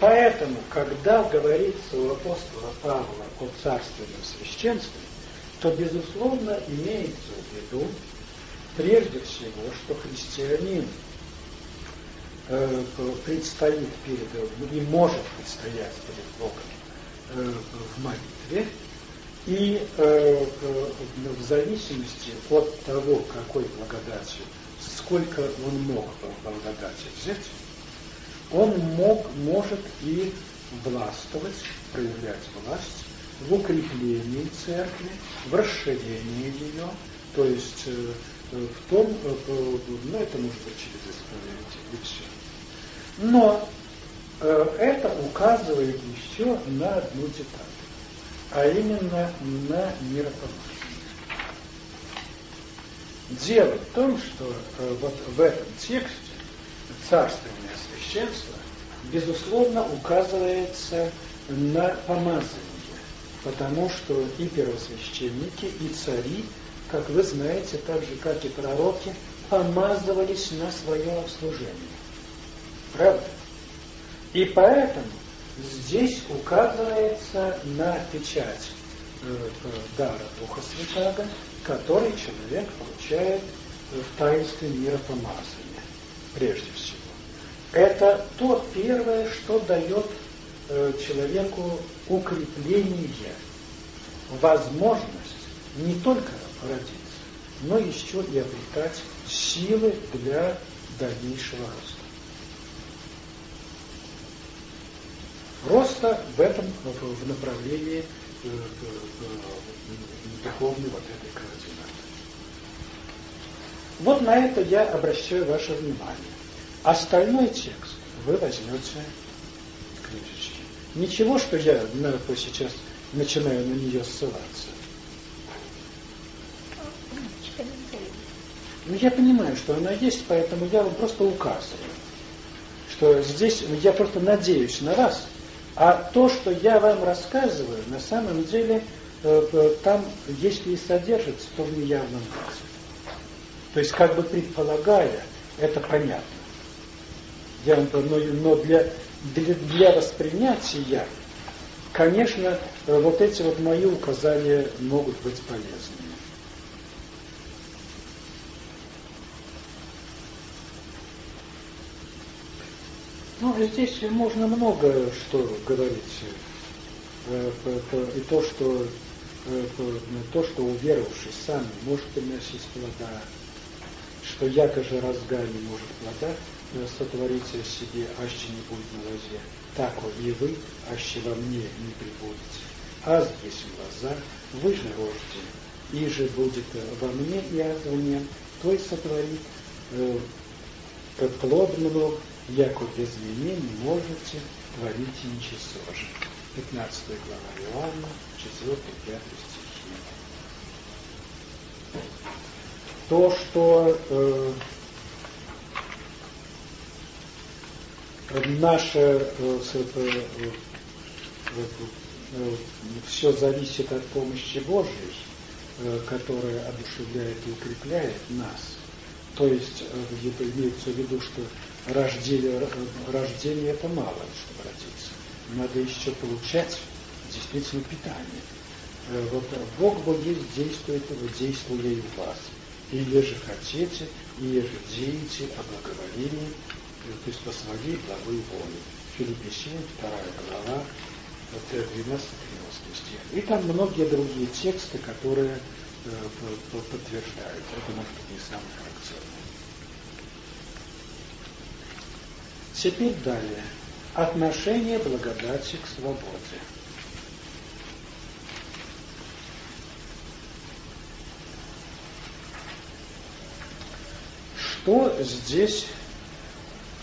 Поэтому, когда говорится у апостола Павла о царственном священстве, то, безусловно, имеется в виду прежде всего, что христианин э, предстоит перед и может предстоять перед Богом э, в молитве, и э, в зависимости от того, какой благодатью, сколько он мог благодати взять, он мог, может и властвовать, проявлять власть в укреплении церкви, в расширении ее, то есть в том, э, ну это может быть через исповедь и все. Но э, это указывает еще на одну деталь а именно на миропомощие. Дело в том, что э, вот в этом тексте царственное священство, безусловно, указывается на помазание, потому что и первосвященники, и цари, как вы знаете, так же, как и пророки, помазывались на свое служение. Правда? И поэтому Здесь указывается на печать э, дара Духа Святаго, который человек получает в таинстве мира помазания, прежде всего. Это то первое, что дает э, человеку укрепление, возможность не только родиться, но еще и обретать силы для дальнейшего роста. Роста в этом, в направлении э, духовной вот этой координаты. Вот на это я обращаю ваше внимание. Остальной текст вы возьмете в книжечке. Ничего, что я на, сейчас начинаю на нее ссылаться. Ну, я понимаю, что она есть, поэтому я вам просто указываю, что здесь я просто надеюсь на вас, а то, что я вам рассказываю, на самом деле э, э, там, если и содержится, то в неявном виде. То есть, как бы предполагая, это понятно. Я, но, но для, для, для воспринятия, конечно, э, вот эти вот мои указания могут быть полезными. Ну, здесь можно много что говорить. Э, и то, что э, то, что уверовавший сам может приносить плода, что яко же разгами может плода э, сотворите себе, аще не будет на лозе, так и вы, аще во мне не прибудете. Аз есть глаза, вы же рождены, и же будет во мне и аз в нем, то и сотворит э, плод много, яко без меня не можете творить ничего же. 15 глава Иоанна, 4-5 стихи. То, что э, наше э, э, э, все зависит от помощи Божьей, э, которая одушевляет и укрепляет нас. То есть э, имеется в виду, что рождение, рождение это мало, чтобы родиться. Надо еще получать действительно питание. Э, вот Бог Бог есть действует, его действуя и в вас. И еже хотите, и еже деете о благоволении, э, то есть по своей благой воле. Филиппесин, вторая глава, 12-13 стих. И там многие другие тексты, которые э, подтверждают. Это может быть не самый характерный. Теперь далее. Отношение благодати к свободе. Что здесь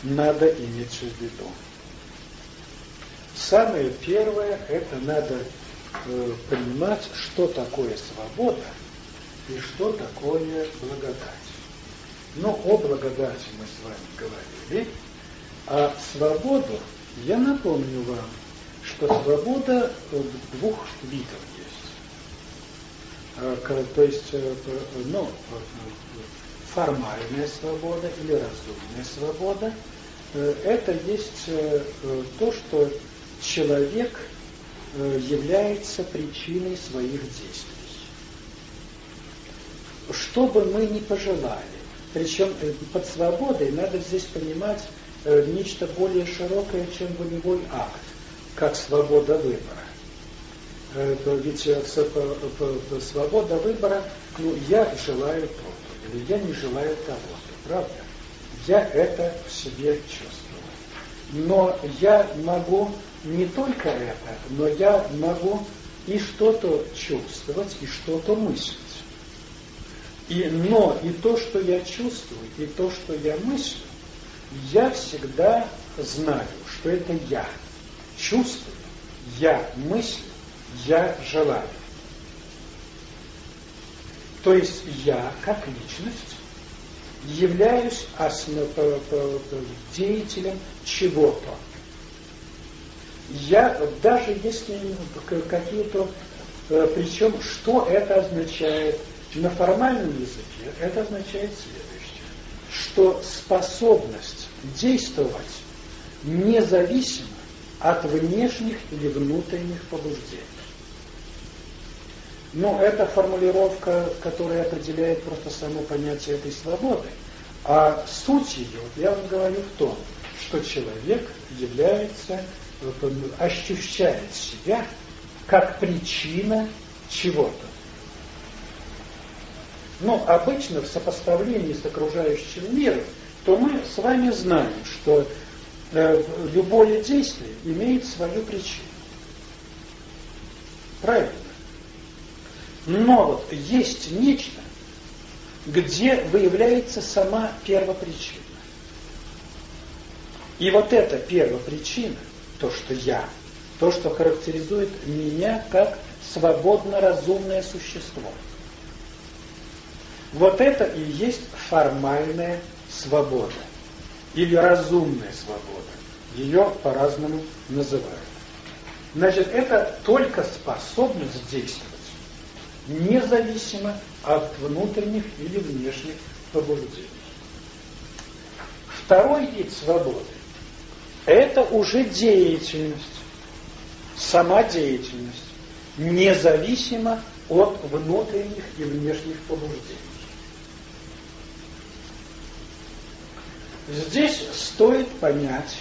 надо иметь в виду? Самое первое, это надо э, понимать, что такое свобода и что такое благодать. Но о благодати мы с вами говорили, а свободу, я напомню вам, что свобода двух видов есть. А, то есть, э, ну, формальная свобода или разумная свобода, э, это есть э, то, что человек является причиной своих действий. Что бы мы ни пожелали, причем под свободой надо здесь понимать Э, нечто более широкое, чем волевой акт, как свобода выбора. Э, ведь э, свобода выбора, ну, я желаю то или я не желаю того-то, правда? Я это в себе чувствую. Но я могу не только это, но я могу и что-то чувствовать, и что-то мыслить. И, но и то, что я чувствую, и то, что я мыслю, я всегда знаю, что это я чувствую, я мыслю, я желаю. То есть я, как личность, являюсь основ... деятелем чего-то. Я, даже если какие-то... Э, Причем, что это означает? На формальном языке это означает следующее, что способность действовать независимо от внешних или внутренних побуждений. Ну, это формулировка, которая определяет просто само понятие этой свободы. А суть ее, я вам говорю в том, что человек является, ощущает себя как причина чего-то. Но обычно в сопоставлении с окружающим миром, то мы с вами знаем, что э, любое действие имеет свою причину. Правильно? Но вот есть нечто, где выявляется сама первопричина. И вот эта первопричина, то, что я, то, что характеризует меня как свободно разумное существо. Вот это и есть формальная свобода или разумная свобода. Ее по-разному называют. Значит, это только способность действовать, независимо от внутренних или внешних побуждений. Второй вид свободы – это уже деятельность, сама деятельность, независимо от внутренних и внешних побуждений. Здесь стоит понять,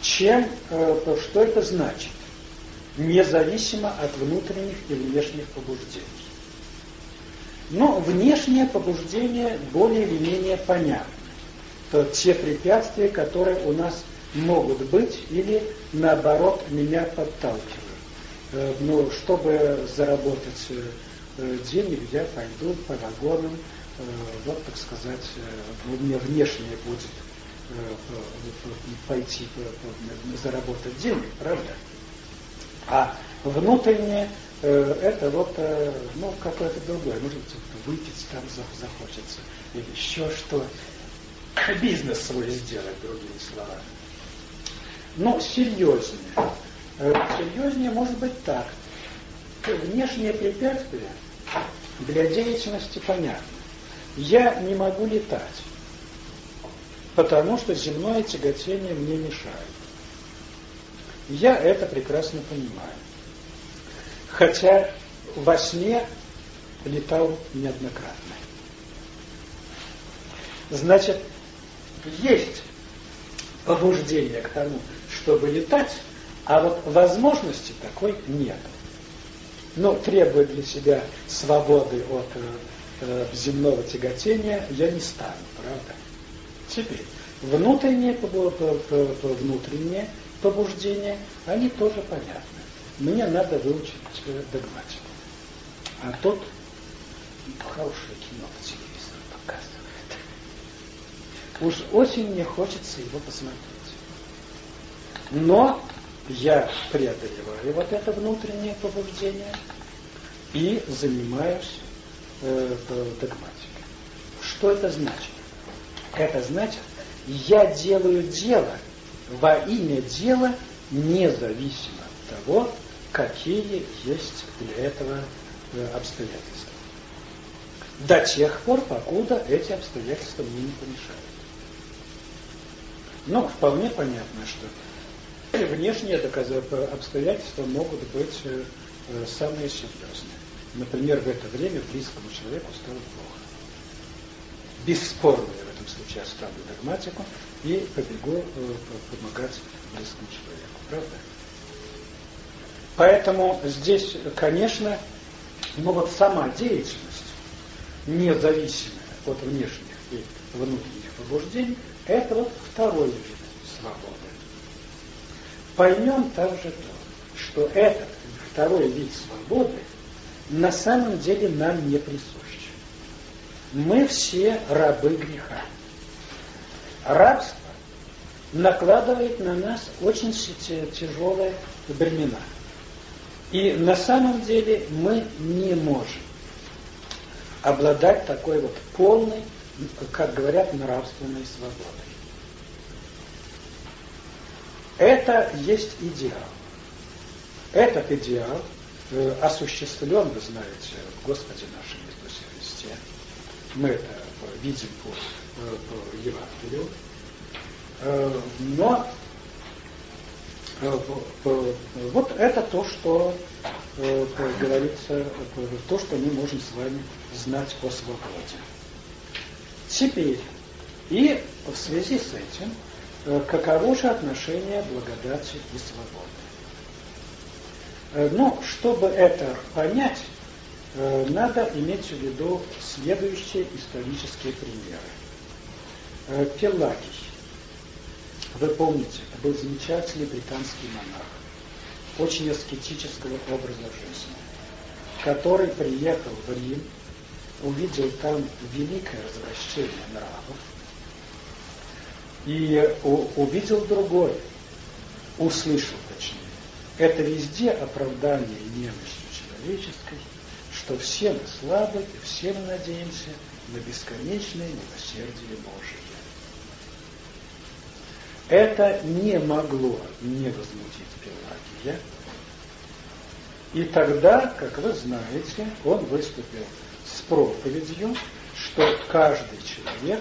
чем, э, что это значит, независимо от внутренних и внешних побуждений. Но внешнее побуждение более или менее понятно. То те препятствия, которые у нас могут быть или наоборот меня подталкивают. Э, но чтобы заработать э, денег, я пойду по вагонам, вот так сказать, у меня внешнее будет пойти заработать денег, правда? А внутреннее это вот, ну, какое-то другое. Может быть, выпить там захочется. Или еще что. Бизнес свой сделать, другими словами. Но серьезнее. Серьезнее может быть так. Внешние препятствия для деятельности понятны. Я не могу летать, потому что земное тяготение мне мешает. Я это прекрасно понимаю. Хотя во сне летал неоднократно. Значит, есть побуждение к тому, чтобы летать, а вот возможности такой нет. Но требует для себя свободы от э, земного тяготения я не стану, правда? Теперь, внутреннее, внутреннее побуждение, они тоже понятны. Мне надо выучить э, догматику. А тот хорошее кино по телевизору показывает. Уж очень мне хочется его посмотреть. Но я преодолеваю вот это внутреннее побуждение и занимаюсь э, догматикой. Что это значит? Это значит, я делаю дело во имя дела, независимо от того, какие есть для этого э, обстоятельства. До тех пор, покуда эти обстоятельства мне не помешают. Но вполне понятно, что Внешние обстоятельства могут быть э, самые серьезные. Например, в это время близкому человеку стало плохо. Бесспорно я в этом случае оставлю догматику и побегу э, помогать близкому человеку. Правда? Поэтому здесь, конечно, ну вот сама деятельность, независимая от внешних и внутренних побуждений, это вот второй вид свободы поймем также то, что этот второй вид свободы на самом деле нам не присущ. Мы все рабы греха. Рабство накладывает на нас очень тяжелые бремена. И на самом деле мы не можем обладать такой вот полной, как говорят, нравственной свободой. Это есть идеал. Этот идеал э, осуществлен, вы знаете, Иисусе Христе. Мы это видим по, э, Евангелию. Э, но э, вот это то, что говорится то, что мы можем с вами знать о свободе. Теперь, и в связи с этим, каково же отношение благодати и свободы? Но чтобы это понять, надо иметь в виду следующие исторические примеры. Пеллакий. Вы помните, это был замечательный британский монарх, очень аскетического образа жизни, который приехал в Рим, увидел там великое развращение нравов и увидел другое, услышал точнее. Это везде оправдание немощи человеческой, что все мы слабы, и все мы надеемся на бесконечное милосердие Божие. Это не могло не возмутить Пелагия. И тогда, как вы знаете, он выступил с проповедью, что каждый человек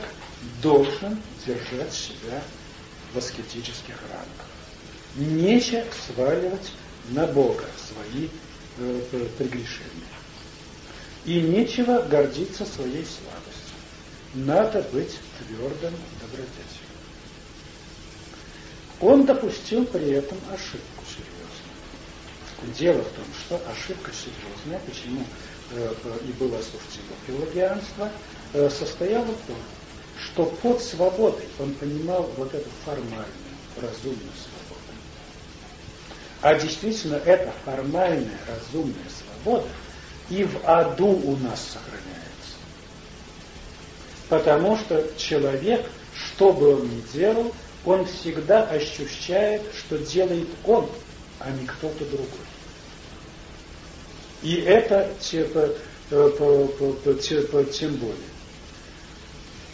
должен держать себя в аскетических рамках. Нечего сваливать на Бога свои э, прегрешения. И нечего гордиться своей слабостью. Надо быть твердым добродетелем. Он допустил при этом ошибку серьезную. Дело в том, что ошибка серьезная, почему э, и было осуждено пелагианство, э, состояла в том, что под свободой он понимал вот эту формальную, разумную свободу. А действительно, эта формальная, разумная свобода и в аду у нас сохраняется. Потому что человек, что бы он ни делал, он всегда ощущает, что делает он, а не кто-то другой. И это типа, тем более.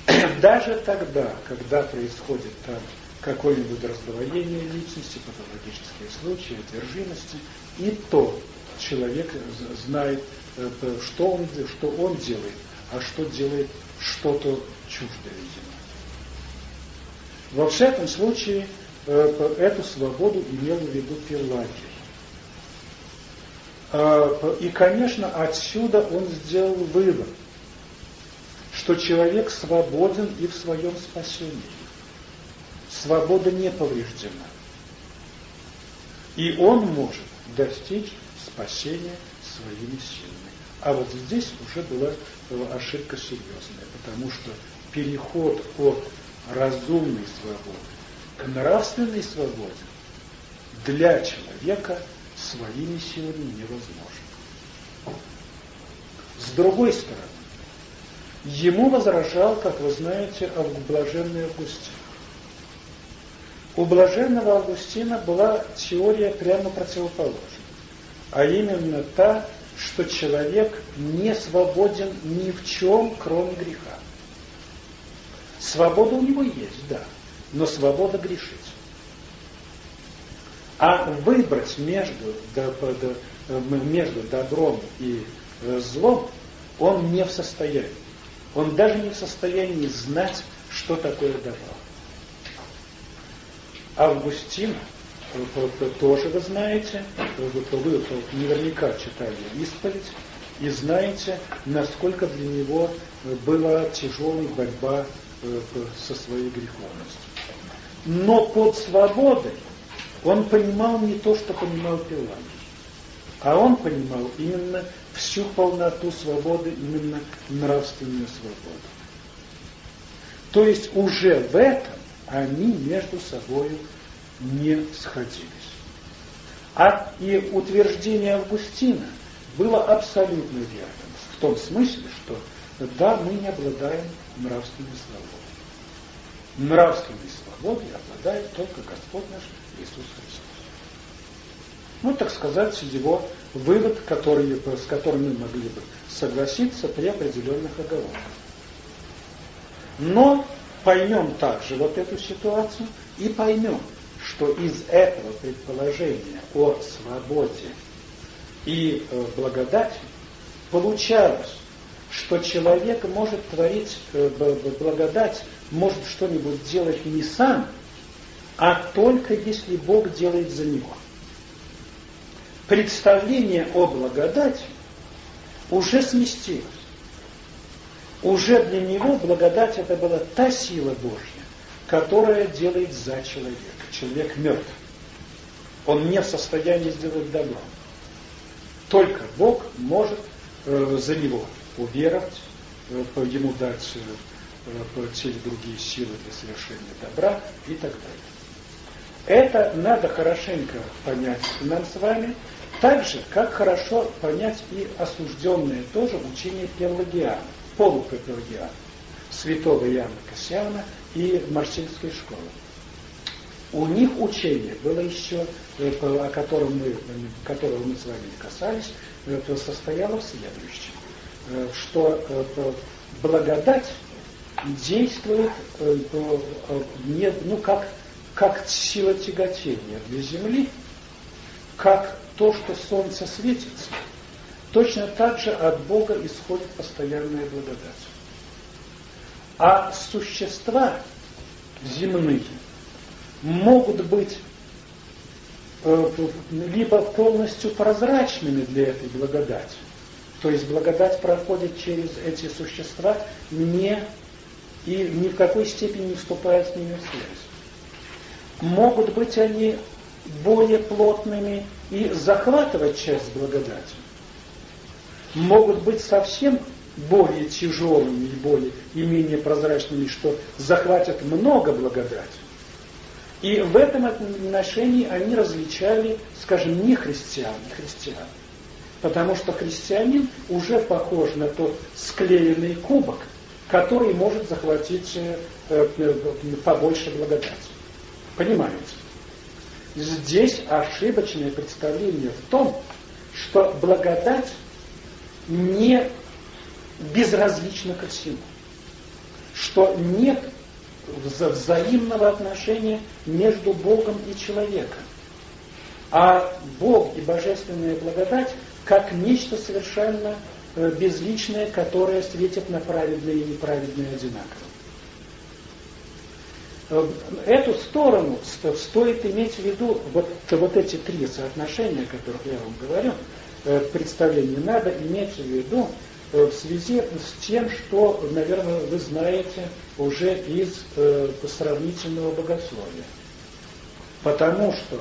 Даже тогда, когда происходит там какое-нибудь раздвоение личности, патологические случаи, одержимости, и то человек знает, что он, что он делает, а что делает что-то чуждое, видимо. Во всяком случае, э, эту свободу имел в виду Пелагий. А, и, конечно, отсюда он сделал вывод, что человек свободен и в своем спасении. Свобода не повреждена. И он может достичь спасения своими силами. А вот здесь уже была ошибка серьезная, потому что переход от разумной свободы к нравственной свободе для человека своими силами невозможно. С другой стороны, ему возражал, как вы знаете, блаженный Августин. У блаженного Августина была теория прямо противоположная, а именно та, что человек не свободен ни в чем, кроме греха. Свобода у него есть, да, но свобода грешить. А выбрать между, между добром и э, злом он не в состоянии. Он даже не в состоянии знать, что такое добро. Августин, тоже вы знаете, вы наверняка читали исповедь, и знаете, насколько для него была тяжелая борьба Э, со своей греховностью. Но под свободой он понимал не то, что понимал Пелагий, а он понимал именно всю полноту свободы, именно нравственную свободу. То есть уже в этом они между собой не сходились. А и утверждение Августина было абсолютно верным, в том смысле, что да, мы не обладаем нравственной свободой. Нравственной свободой обладает только Господь наш Иисус Христос. Ну, так сказать, его вывод, который, с которым мы могли бы согласиться при определенных оговорках. Но поймем также вот эту ситуацию и поймем, что из этого предположения о свободе и э, благодати получалось, что человек может творить э, благодать, может что-нибудь делать не сам, а только если Бог делает за него. представление о благодати уже сместилось. Уже для него благодать это была та сила Божья, которая делает за человека. Человек мертв. Он не в состоянии сделать добро. Только Бог может э, за него уверовать, э, ему дать э, другие силы для совершения добра и так далее. Это надо хорошенько понять нам с вами, так же, как хорошо понять и осужденное тоже учение Пелагиана, полупелагиана, святого Иоанна Кассиана и Марсельской школы. У них учение было еще, э, о котором мы, которого мы с вами касались, это состояло в следующем, э, что э, благодать действует не, ну, как, как сила тяготения для Земли, как то, что солнце светится, точно так же от Бога исходит постоянная благодать. А существа земные – могут быть э, либо полностью прозрачными для этой благодати, то есть благодать проходит через эти существа не и ни в какой степени не вступает с ними в связь. Могут быть они более плотными и захватывать часть благодати. Могут быть совсем более тяжелыми и более и менее прозрачными, что захватят много благодати. И в этом отношении они различали, скажем, не христиан, не христиан. Потому что христианин уже похож на тот склеенный кубок, который может захватить э, э, побольше благодати. Понимаете? Здесь ошибочное представление в том, что благодать не безразлична ко всему. Что нет вза взаимного отношения между Богом и человеком. А Бог и божественная благодать как нечто совершенно э, безличное, которое светит на праведное и неправедное одинаково. Э, эту сторону стоит иметь в виду, вот, вот эти три соотношения, о которых я вам говорю, э, представление надо иметь в виду в связи с тем, что, наверное, вы знаете уже из э, сравнительного богословия. Потому что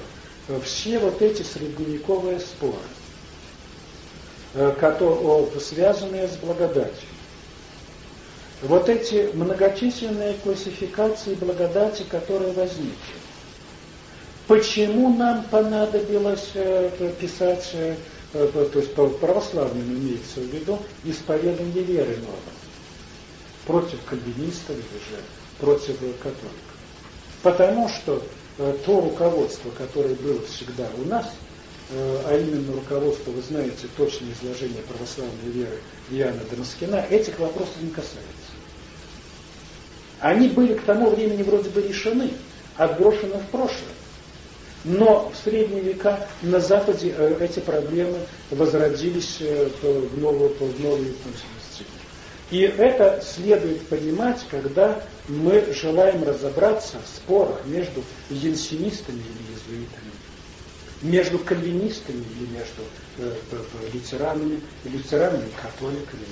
э, все вот эти средневековые споры, э, которые, связанные с благодатью, вот эти многочисленные классификации благодати, которые возникли, почему нам понадобилось э, писать э, Э, то есть православным имеется в виду, исповедание веры новой. Против кальвинистов или же против католиков. Потому что э, то руководство, которое было всегда у нас, э, а именно руководство, вы знаете, точное изложение православной веры Иоанна Дамаскина, этих вопросов не касается. Они были к тому времени вроде бы решены, отброшены в прошлое. Но в средние века на Западе э, эти проблемы возродились э, в новую, в новую И это следует понимать, когда мы желаем разобраться в спорах между янсинистами или иезуитами, между кальвинистами или между э, лютеранами, лютеранами и католиками.